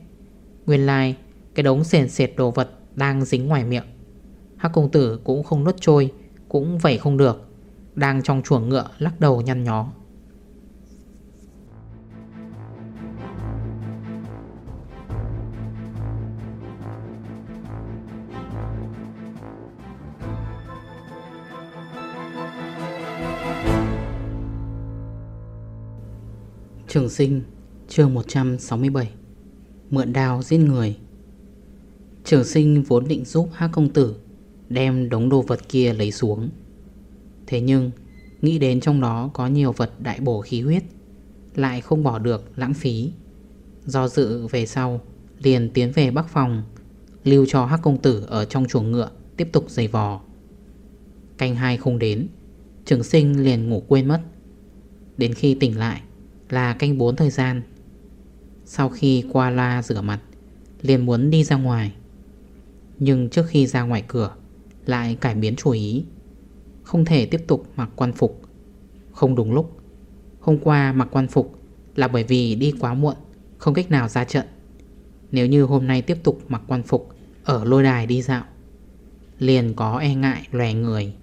Nguyên lai like, cái đống sền sệt đồ vật Đang dính ngoài miệng. Hắc công tử cũng không nuốt trôi, Cũng vẩy không được, Đang trong chuồng ngựa lắc đầu nhăn nhó. Trường sinh, chương 167 Mượn đào giết người. Trường sinh vốn định giúp hát công tử Đem đống đồ vật kia lấy xuống. Thế nhưng, Nghĩ đến trong đó có nhiều vật đại bổ khí huyết, Lại không bỏ được lãng phí. Do dự về sau, Liền tiến về bắc phòng, Lưu cho hắc công tử ở trong chuồng ngựa Tiếp tục giày vò. Canh hai không đến, Trường sinh liền ngủ quên mất. Đến khi tỉnh lại là canh 4 thời gian. Sau khi qua la rửa mặt, liền muốn đi ra ngoài. Nhưng trước khi ra ngoài cửa, Lại cải biến chủ ý. Không thể tiếp tục mặc quan phục. Không đúng lúc. Hôm qua mặc quan phục Là bởi vì đi quá muộn, Không cách nào ra trận. Nếu như hôm nay tiếp tục mặc quan phục Ở lôi đài đi dạo, Liền có e ngại lòe người.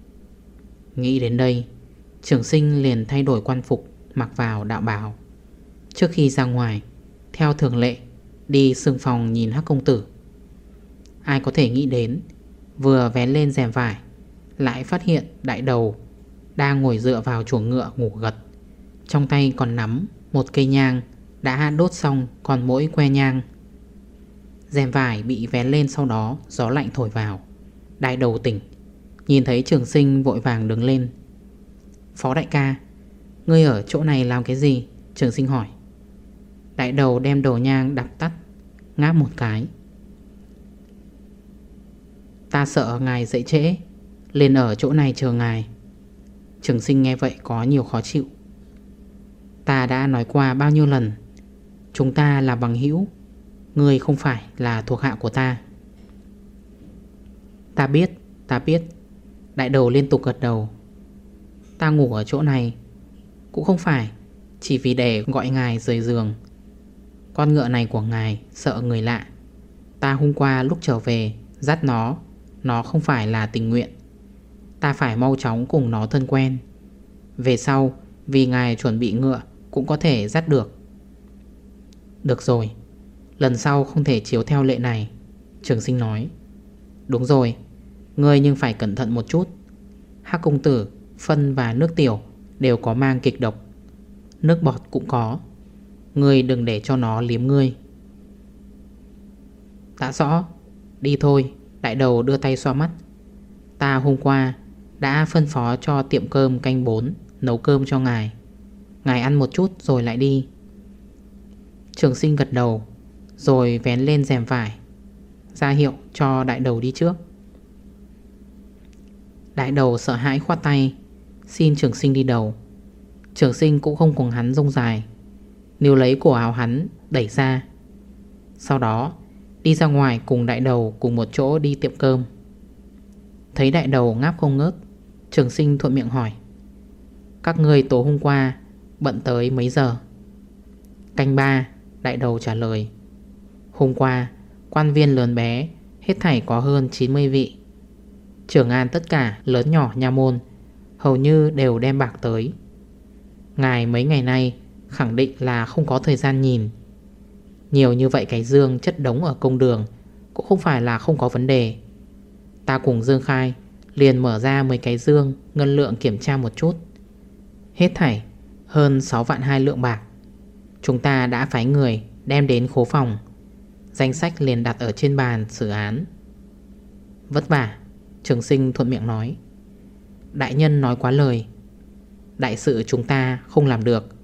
Nghĩ đến đây, Trường sinh liền thay đổi quan phục Mặc vào đạo bào Trước khi ra ngoài, Theo thường lệ, Đi xương phòng nhìn hắc công tử. Ai có thể nghĩ đến, Vừa vén lên rèm vải, Lại phát hiện đại đầu Đang ngồi dựa vào chuồng ngựa ngủ gật. Trong tay còn nắm Một cây nhang Đã đốt xong còn mỗi que nhang. Rèm vải bị vén lên sau đó, Gió lạnh thổi vào. Đại đầu tỉnh, Nhìn thấy trường sinh vội vàng đứng lên. Phó đại ca, Ngươi ở chỗ này làm cái gì? Trường sinh hỏi. Đại đầu đem đồ nhang đập tắt, Ngáp một cái. Ta sợ ngài dậy trễ. Lên ở chỗ này chờ ngài. Trường sinh nghe vậy có nhiều khó chịu. Ta đã nói qua bao nhiêu lần, Chúng ta là bằng hữu Người không phải là thuộc hạ của ta. Ta biết Ta biết. Đại đầu liên tục gật đầu. Ta ngủ ở chỗ này, Cũng không phải Chỉ vì để gọi ngài rời giường. Con ngựa này của ngài sợ người lạ. Ta hôm qua lúc trở về, Dắt nó. Nó không phải là tình nguyện. Ta phải mau chóng cùng nó thân quen. Về sau Vì ngài chuẩn bị ngựa Cũng có thể dắt được. Được rồi. Lần sau không thể chiếu theo lệ này Trường sinh nói. Đúng rồi. Ngươi nhưng phải cẩn thận một chút. Hắc công tử, phân và nước tiểu Đều có mang kịch độc. Nước bọt cũng có. Ngươi đừng để cho nó liếm ngươi. Đã rõ. Đi thôi. Đại đầu đưa tay xoa mắt. Ta hôm qua đã phân phó cho tiệm cơm canh 4 Nấu cơm cho ngài. Ngài ăn một chút rồi lại đi. Trường sinh gật đầu, Rồi vén lên rèm vải, ra hiệu cho đại đầu đi trước. Đại đầu sợ hãi khoát tay, Xin trường sinh đi đầu. Trường sinh cũng không cùng hắn rông dài Nếu lấy cổ áo hắn đẩy ra. Sau đó Đi ra ngoài cùng đại đầu Cùng một chỗ đi tiệm cơm. Thấy đại đầu ngáp không ngớt, Trường sinh thuận miệng hỏi, Các người tối hôm qua Bận tới mấy giờ? Canh ba, Đại đầu trả lời, Hôm qua, Quan viên lớn bé, Hết thảy có hơn 90 vị. Trưởng an tất cả lớn nhỏ nha môn, Hầu như đều đem bạc tới. Ngài mấy ngày nay Khẳng định là không có thời gian nhìn. Nhiều như vậy cái dương chất đống ở công đường Cũng không phải là không có vấn đề. Ta cùng Dương Khai Liền mở ra mấy cái dương Ngân lượng kiểm tra một chút. Hết thảy hơn 6 vạn 2 lượng bạc. Chúng ta đã phái người đem đến khố phòng. Danh sách liền đặt ở trên bàn xử án. Vất vả, Trường sinh thuận miệng nói. Đại nhân nói quá lời. Đại sự chúng ta không làm được.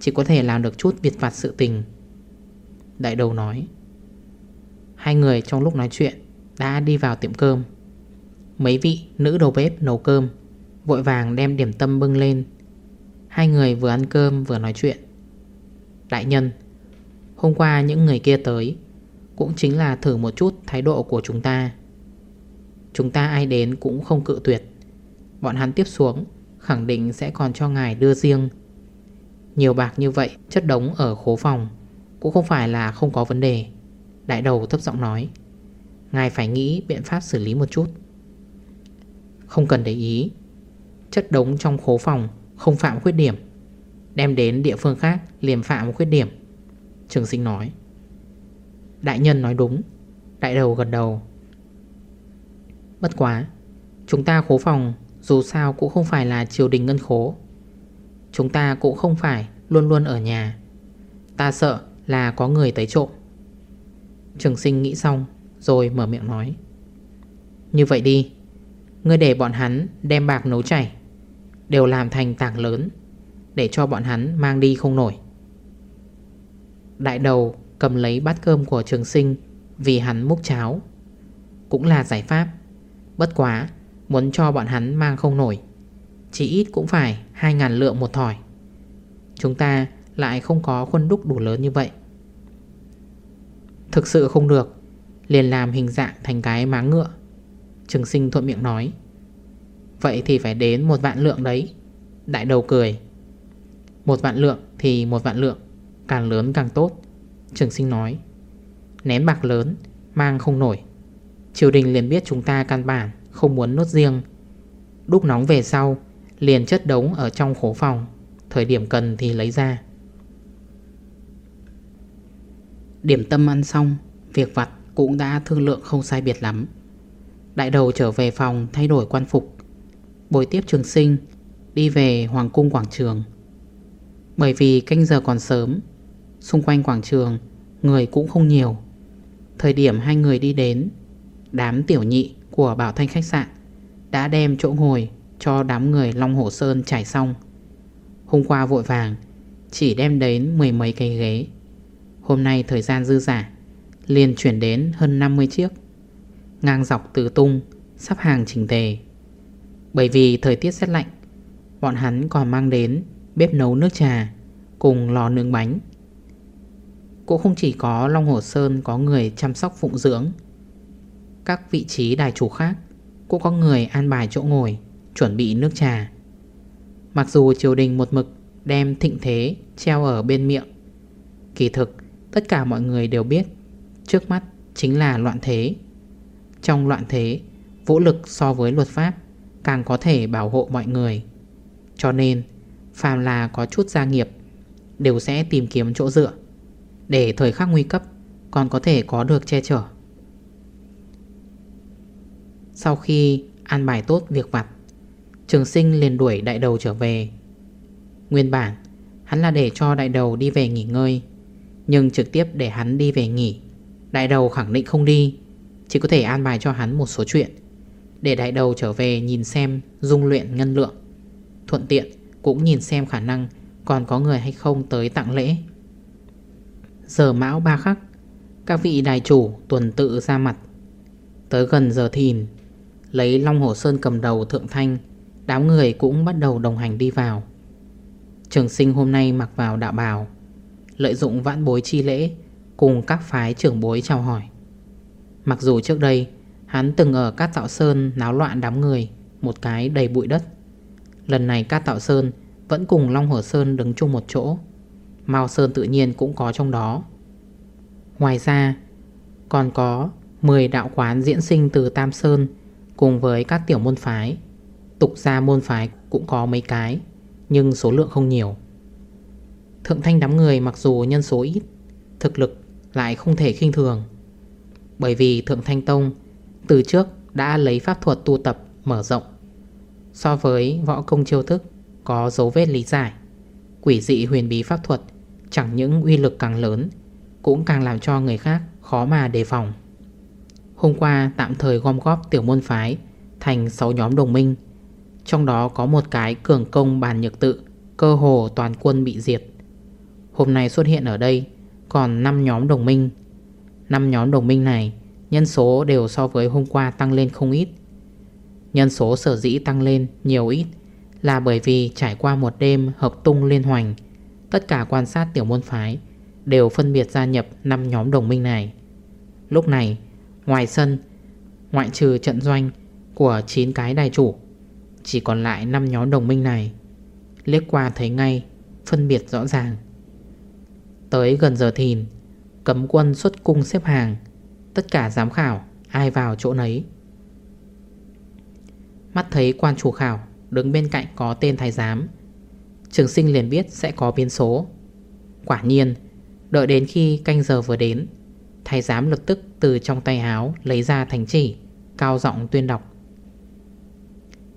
Chỉ có thể làm được chút việc vặt sự tình. Đại đầu nói. Hai người trong lúc nói chuyện Đã đi vào tiệm cơm. Mấy vị nữ đầu bếp nấu cơm Vội vàng đem điểm tâm bưng lên. Hai người vừa ăn cơm vừa nói chuyện. Đại nhân, Hôm qua những người kia tới cũng chính là thử một chút thái độ của chúng ta. Chúng ta ai đến cũng không cự tuyệt. Bọn hắn tiếp xuống Khẳng định sẽ còn cho ngài đưa riêng. Nhiều bạc như vậy, Chất đống ở khố phòng. Cũng không phải là không có vấn đề. Đại đầu thấp giọng nói. Ngài phải nghĩ biện pháp xử lý một chút. Không cần để ý. Chất đống trong khố phòng Không phạm khuyết điểm. Đem đến địa phương khác liền phạm khuyết điểm. Trường sinh nói. Đại nhân nói đúng. Đại đầu gần đầu. Bất quá, Chúng ta khố phòng Dù sao cũng không phải là triều đình ngân khố. Chúng ta cũng không phải Luôn luôn ở nhà. Ta sợ là có người tới trộm. Trường sinh nghĩ xong, Rồi mở miệng nói, Như vậy đi, Ngươi để bọn hắn đem bạc nấu chảy, Đều làm thành tảng lớn, Để cho bọn hắn mang đi không nổi. Đại đầu Cầm lấy bát cơm của trường sinh Vì hắn múc cháo, Cũng là giải pháp, Bất quá muốn cho bọn hắn mang không nổi, Chỉ ít cũng phải 2.000 lượng một thỏi. Chúng ta lại không có khuôn đúc đủ lớn như vậy. Thực sự không được, Liền làm hình dạng thành cái máng ngựa. Trường sinh thuận miệng nói, Vậy thì phải đến một vạn lượng đấy. Đại đầu cười, Một vạn lượng thì một vạn lượng, Càng lớn càng tốt. Trường sinh nói, Nén bạc lớn, Mang không nổi. Triều đình liền biết chúng ta căn bản, Không muốn nốt riêng. Đúc nóng về sau, Liền chất đống ở trong khố phòng, Thời điểm cần thì lấy ra. Điểm tâm ăn xong, Việc vặt cũng đã thương lượng không sai biệt lắm. Đại đầu trở về phòng thay đổi quan phục. Bồi tiếp trường sinh, Đi về Hoàng cung Quảng Trường. Bởi vì canh giờ còn sớm, Xung quanh quảng trường, Người cũng không nhiều. Thời điểm hai người đi đến, Đám tiểu nhị của Bảo Thanh khách sạn Đã đem chỗ ngồi Cho đám người Long Hổ Sơn trải xong. Hôm qua vội vàng, Chỉ đem đến mười mấy cây ghế. Hôm nay thời gian dư giả, Liền chuyển đến hơn 50 chiếc. Ngang dọc từ tung, Sắp hàng chỉnh tề. Bởi vì thời tiết rất lạnh, Bọn hắn còn mang đến Bếp nấu nước trà Cùng lò nướng bánh. Cũng không chỉ có Long Hồ Sơn có người chăm sóc phụng dưỡng, Các vị trí đài chủ khác Cũng có người an bài chỗ ngồi Chuẩn bị nước trà. Mặc dù triều đình một mực Đem thịnh thế treo ở bên miệng, Kỳ thực Tất cả mọi người đều biết, Trước mắt chính là loạn thế. Trong loạn thế, Vũ lực so với luật pháp Càng có thể bảo hộ mọi người. Cho nên, Phàm là có chút gia nghiệp, Đều sẽ tìm kiếm chỗ dựa. Để thời khắc nguy cấp, Còn có thể có được che chở. Sau khi an bài tốt việc vặt, Trường sinh liền đuổi đại đầu trở về. Nguyên bản, Hắn là để cho đại đầu đi về nghỉ ngơi. Nhưng trực tiếp để hắn đi về nghỉ. Đại đầu khẳng định không đi, Chỉ có thể an bài cho hắn một số chuyện, Để đại đầu trở về nhìn xem Dung luyện ngân lượng. Thuận tiện cũng nhìn xem khả năng Còn có người hay không tới tặng lễ. Giờ mão ba khắc, Các vị đại chủ tuần tự ra mặt. Tới gần giờ thìn, Lấy Long Hồ Sơn cầm đầu thượng thanh, Đám người cũng bắt đầu đồng hành đi vào. Trường sinh hôm nay mặc vào đạo bào Lợi dụng vãn bối chi lễ, Cùng các phái trưởng bối chào hỏi. Mặc dù trước đây, Hắn từng ở Cát Tạo Sơn náo loạn đám người Một cái đầy bụi đất. Lần này Cát Tạo Sơn Vẫn cùng Long Hồ Sơn đứng chung một chỗ, Mao Sơn tự nhiên cũng có trong đó. Ngoài ra, Còn có 10 đạo quán diễn sinh từ Tam Sơn Cùng với các tiểu môn phái. Tục gia môn phái cũng có mấy cái, Nhưng số lượng không nhiều. Thượng thanh đám người mặc dù nhân số ít, Thực lực lại không thể khinh thường. Bởi vì Thượng Thanh Tông Từ trước đã lấy pháp thuật tu tập mở rộng. So với võ công chiêu thức, Có dấu vết lý giải. Quỷ dị huyền bí pháp thuật, Chẳng những uy lực càng lớn, Cũng càng làm cho người khác khó mà đề phòng. Hôm qua tạm thời gom góp tiểu môn phái Thành 6 nhóm đồng minh, Trong đó có một cái cường công bàn nhược tự, Cơ hồ toàn quân bị diệt. Hôm nay xuất hiện ở đây, Còn 5 nhóm đồng minh. 5 nhóm đồng minh này, Nhân số đều so với hôm qua tăng lên không ít. Nhân số sở dĩ tăng lên nhiều ít Là bởi vì trải qua một đêm hợp tung liên hoành, Tất cả quan sát tiểu môn phái Đều phân biệt gia nhập 5 nhóm đồng minh này. Lúc này, Ngoài sân, Ngoại trừ trận doanh Của 9 cái đài chủ, Chỉ còn lại 5 nhóm đồng minh này. Liếc qua thấy ngay, Phân biệt rõ ràng. Tới gần giờ thìn, Cấm quân xuất cung xếp hàng, Tất cả giám khảo, Ai vào chỗ nấy. Mắt thấy quan chủ khảo Đứng bên cạnh có tên thái giám, Trường sinh liền biết sẽ có biến số. Quả nhiên, Đợi đến khi canh giờ vừa đến, Thái giám lập tức từ trong tay áo Lấy ra thành chỉ, Cao giọng tuyên đọc.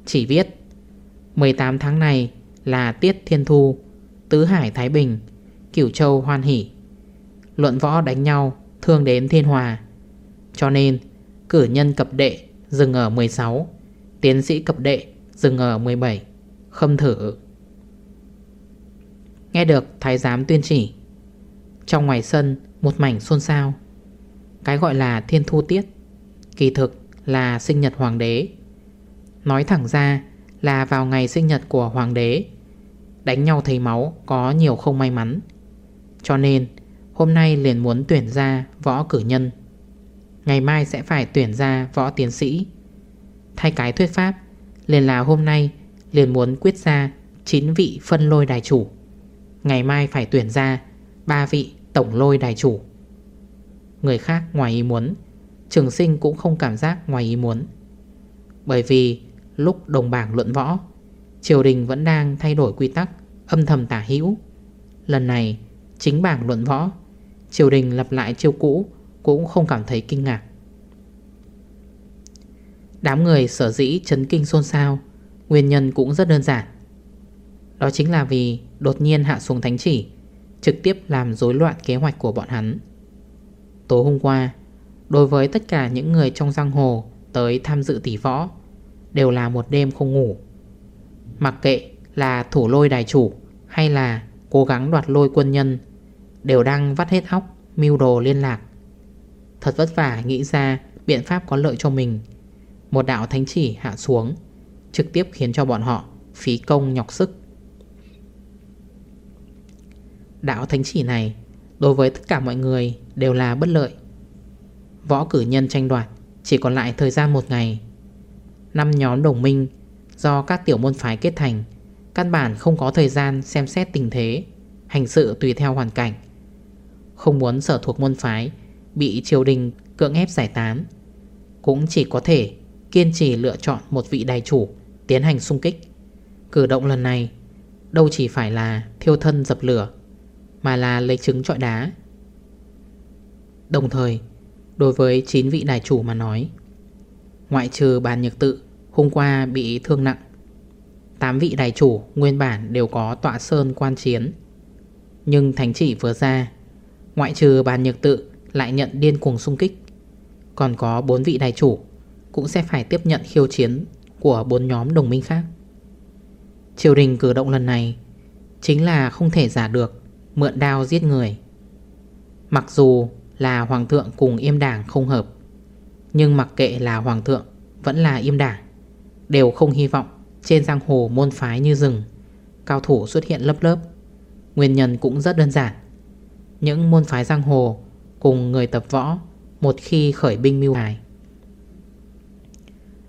Chỉ viết 18 tháng này là Tiết Thiên Thu, Tứ Hải Thái Bình Cửu Châu Hoan Hỷ Luận võ đánh nhau, Thương đến thiên hòa. Cho nên, cử nhân cập đệ Dừng ở 16 Tiến sĩ cập đệ dừng ở 17 Khâm thử. Nghe được thái giám tuyên chỉ, Trong ngoài sân Một mảnh xôn xao. Cái gọi là thiên thu tiết, Kỳ thực là sinh nhật hoàng đế. Nói thẳng ra là vào ngày sinh nhật của hoàng đế, Đánh nhau thấy máu có nhiều không may mắn cho nên, hôm nay liền muốn tuyển ra võ cử nhân. Ngày mai sẽ phải tuyển ra võ tiến sĩ. Thay cái thuyết pháp, Liền là hôm nay liền muốn quyết ra 9 vị phân lôi đài chủ. Ngày mai phải tuyển ra 3 vị tổng lôi đài chủ. Người khác ngoài ý muốn, Trường sinh cũng không cảm giác ngoài ý muốn. Bởi vì lúc đồng bảng luận võ, Triều đình vẫn đang thay đổi quy tắc Âm thầm tả hữu. Lần này Chính bảng luận võ. Triều đình lập lại chiêu cũ, Cũng không cảm thấy kinh ngạc. Đám người sở dĩ chấn kinh xôn xao, Nguyên nhân cũng rất đơn giản. Đó chính là vì đột nhiên hạ xuống thánh chỉ, Trực tiếp làm rối loạn kế hoạch của bọn hắn. Tối hôm qua, Đối với tất cả những người trong giang hồ Tới tham dự tỷ võ, Đều là một đêm không ngủ. Mặc kệ là thủ lôi đài chủ Hay là cố gắng đoạt lôi quân nhân Đều đang vắt hết óc, Mưu đồ liên lạc. Thật vất vả nghĩ ra biện pháp có lợi cho mình. Một đạo thánh chỉ hạ xuống, Trực tiếp khiến cho bọn họ Phí công nhọc sức. Đạo thánh chỉ này, Đối với tất cả mọi người Đều là bất lợi. Võ cử nhân tranh đoạt Chỉ còn lại thời gian một ngày. Năm nhóm đồng minh Do các tiểu môn phái kết thành, Căn bản không có thời gian xem xét tình thế, Hành sự tùy theo hoàn cảnh không muốn sở thuộc môn phái, Bị triều đình cưỡng ép giải tán. Cũng chỉ có thể kiên trì lựa chọn một vị đại chủ Tiến hành xung kích. Cử động lần này Đâu chỉ phải là thiêu thân dập lửa, Mà là lấy trứng trọi đá. Đồng thời, Đối với 9 vị đại chủ mà nói, Ngoại trừ bàn nhược tự, Hôm qua bị thương nặng 8 vị đại chủ nguyên bản đều có tọa sơn quan chiến. Nhưng thánh chỉ vừa ra Ngoại trừ bàn nhược tự lại nhận điên cuồng xung kích, Còn có 4 vị đại chủ Cũng sẽ phải tiếp nhận khiêu chiến Của bốn nhóm đồng minh khác. Triều đình cử động lần này Chính là không thể giả được Mượn đao giết người. Mặc dù là hoàng thượng cùng im đảng không hợp, Nhưng mặc kệ là hoàng thượng Vẫn là im đảng, Đều không hy vọng trên giang hồ môn phái như rừng, Cao thủ xuất hiện lớp lớp. Nguyên nhân cũng rất đơn giản. Những môn phái giang hồ Cùng người tập võ Một khi khởi binh mưu hài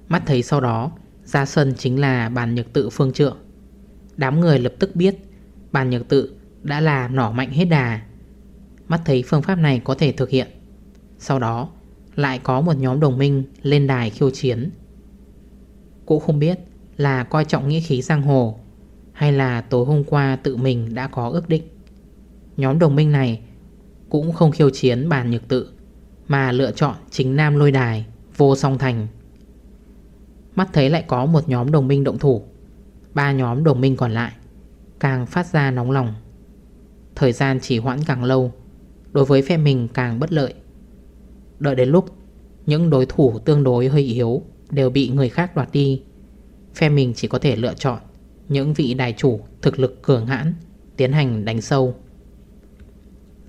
Mắt thấy sau đó, Ra sân chính là bàn nhược tự phương trượng. Đám người lập tức biết Bàn nhược tự đã là nỏ mạnh hết đà. Mắt thấy phương pháp này có thể thực hiện. Sau đó, lại có một nhóm đồng minh lên đài khiêu chiến. Cũng không biết là coi trọng nghĩa khí giang hồ Hay là tối hôm qua tự mình đã có ước định. Nhóm đồng minh này cũng không khiêu chiến bàn nhược tự, Mà lựa chọn chính nam lôi đài, Vô song thành. Mắt thấy lại có một nhóm đồng minh động thủ, Ba nhóm đồng minh còn lại Càng phát ra nóng lòng. Thời gian chỉ hoãn càng lâu, Đối với phe mình càng bất lợi. Đợi đến lúc Những đối thủ tương đối hơi yếu Đều bị người khác đoạt đi, Phe mình chỉ có thể lựa chọn Những vị đại chủ thực lực cường hãn Tiến hành đánh sâu.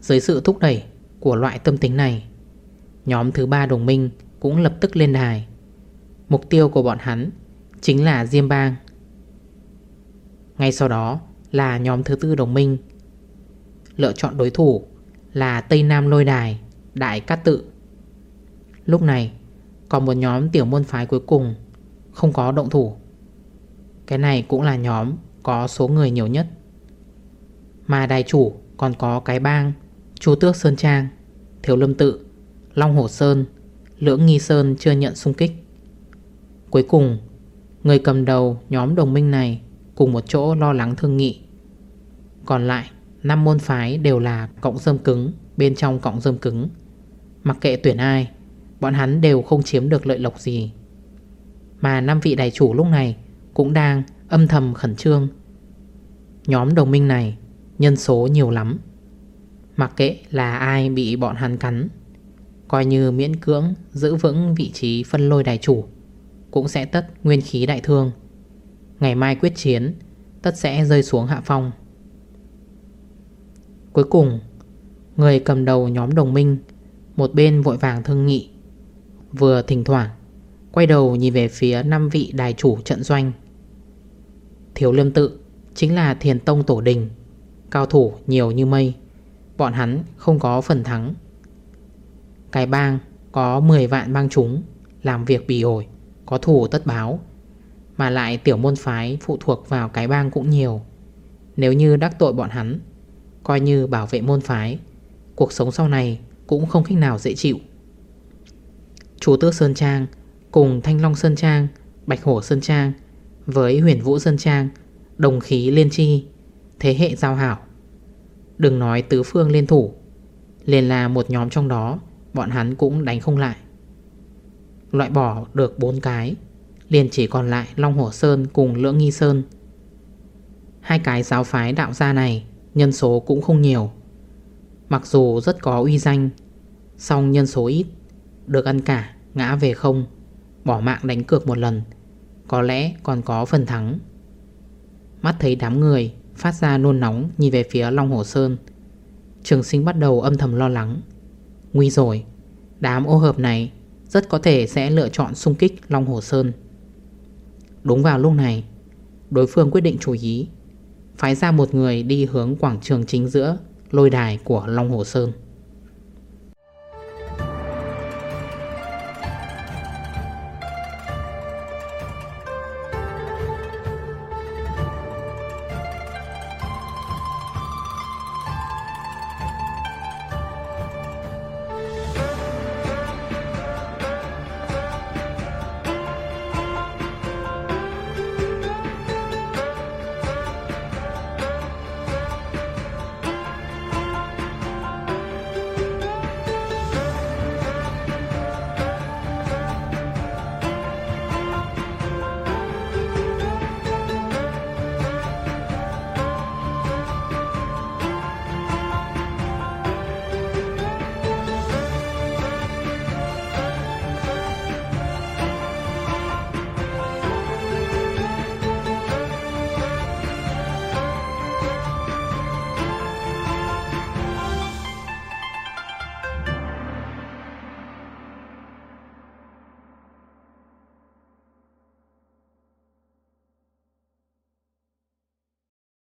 Dưới sự thúc đẩy Của loại tâm tính này, Nhóm thứ ba đồng minh cũng lập tức lên đài. Mục tiêu của bọn hắn Chính là Diêm Bang. Ngay sau đó là nhóm thứ tư đồng minh. Lựa chọn đối thủ là Tây Nam Lôi Đài, Đại Cát Tự. Lúc này còn một nhóm tiểu môn phái cuối cùng Không có động thủ. Cái này cũng là nhóm có số người nhiều nhất. Mà đài chủ còn có cái bang Chu Tước Sơn Trang Thiếu Lâm Tự, Long Hổ Sơn, Lưỡng Nghi Sơn chưa nhận xung kích. Cuối cùng, Người cầm đầu nhóm đồng minh này Cùng một chỗ lo lắng thương nghị. Còn lại 5 môn phái đều là cộng dâm cứng, Bên trong cộng dâm cứng. Mặc kệ tuyển ai, Bọn hắn đều không chiếm được lợi lộc gì. Mà năm vị đại chủ lúc này Cũng đang âm thầm khẩn trương. Nhóm đồng minh này Nhân số nhiều lắm. Mặc kệ là ai bị bọn hắn cắn, Coi như miễn cưỡng Giữ vững vị trí phân lôi đại chủ, Cũng sẽ tất nguyên khí đại thương. Ngày mai quyết chiến, Tất sẽ rơi xuống hạ phong. Cuối cùng, Người cầm đầu nhóm đồng minh, Một bên vội vàng thương nghị, Vừa thỉnh thoảng Quay đầu nhìn về phía năm vị đài chủ trận doanh. Thiếu liêm tự Chính là thiền tông tổ đình, Cao thủ nhiều như mây. Bọn hắn không có phần thắng. Cái bang có 10 vạn bang chúng Làm việc bì ổi, Có thủ tất báo, Mà lại tiểu môn phái phụ thuộc vào cái bang cũng nhiều. Nếu như đắc tội bọn hắn, Coi như bảo vệ môn phái, Cuộc sống sau này cũng không cách nào dễ chịu. Chú Tước Sơn Trang Cùng Thanh Long Sơn Trang, Bạch Hổ Sơn Trang Với huyền Vũ Sơn Trang Đồng khí liên chi Thế hệ giao hảo. Đừng nói tứ phương liên thủ. Liền là một nhóm trong đó, Bọn hắn cũng đánh không lại. Loại bỏ được 4 cái, Liền chỉ còn lại Long Hổ Sơn cùng Lưỡng Nghi Sơn. Hai cái giáo phái đạo gia này, Nhân số cũng không nhiều. Mặc dù rất có uy danh, Song nhân số ít, Được ăn cả, ngã về không, Bỏ mạng đánh cược một lần, Có lẽ còn có phần thắng. Mắt thấy đám người Phát ra nôn nóng nhìn về phía Long Hồ Sơn. Trường sinh bắt đầu âm thầm lo lắng. Nguy rồi, Đám ô hợp này Rất có thể sẽ lựa chọn xung kích Long Hồ Sơn. Đúng vào lúc này, Đối phương quyết định chủ ý, Phái ra một người đi hướng quảng trường chính giữa Lôi đài của Long Hồ Sơn.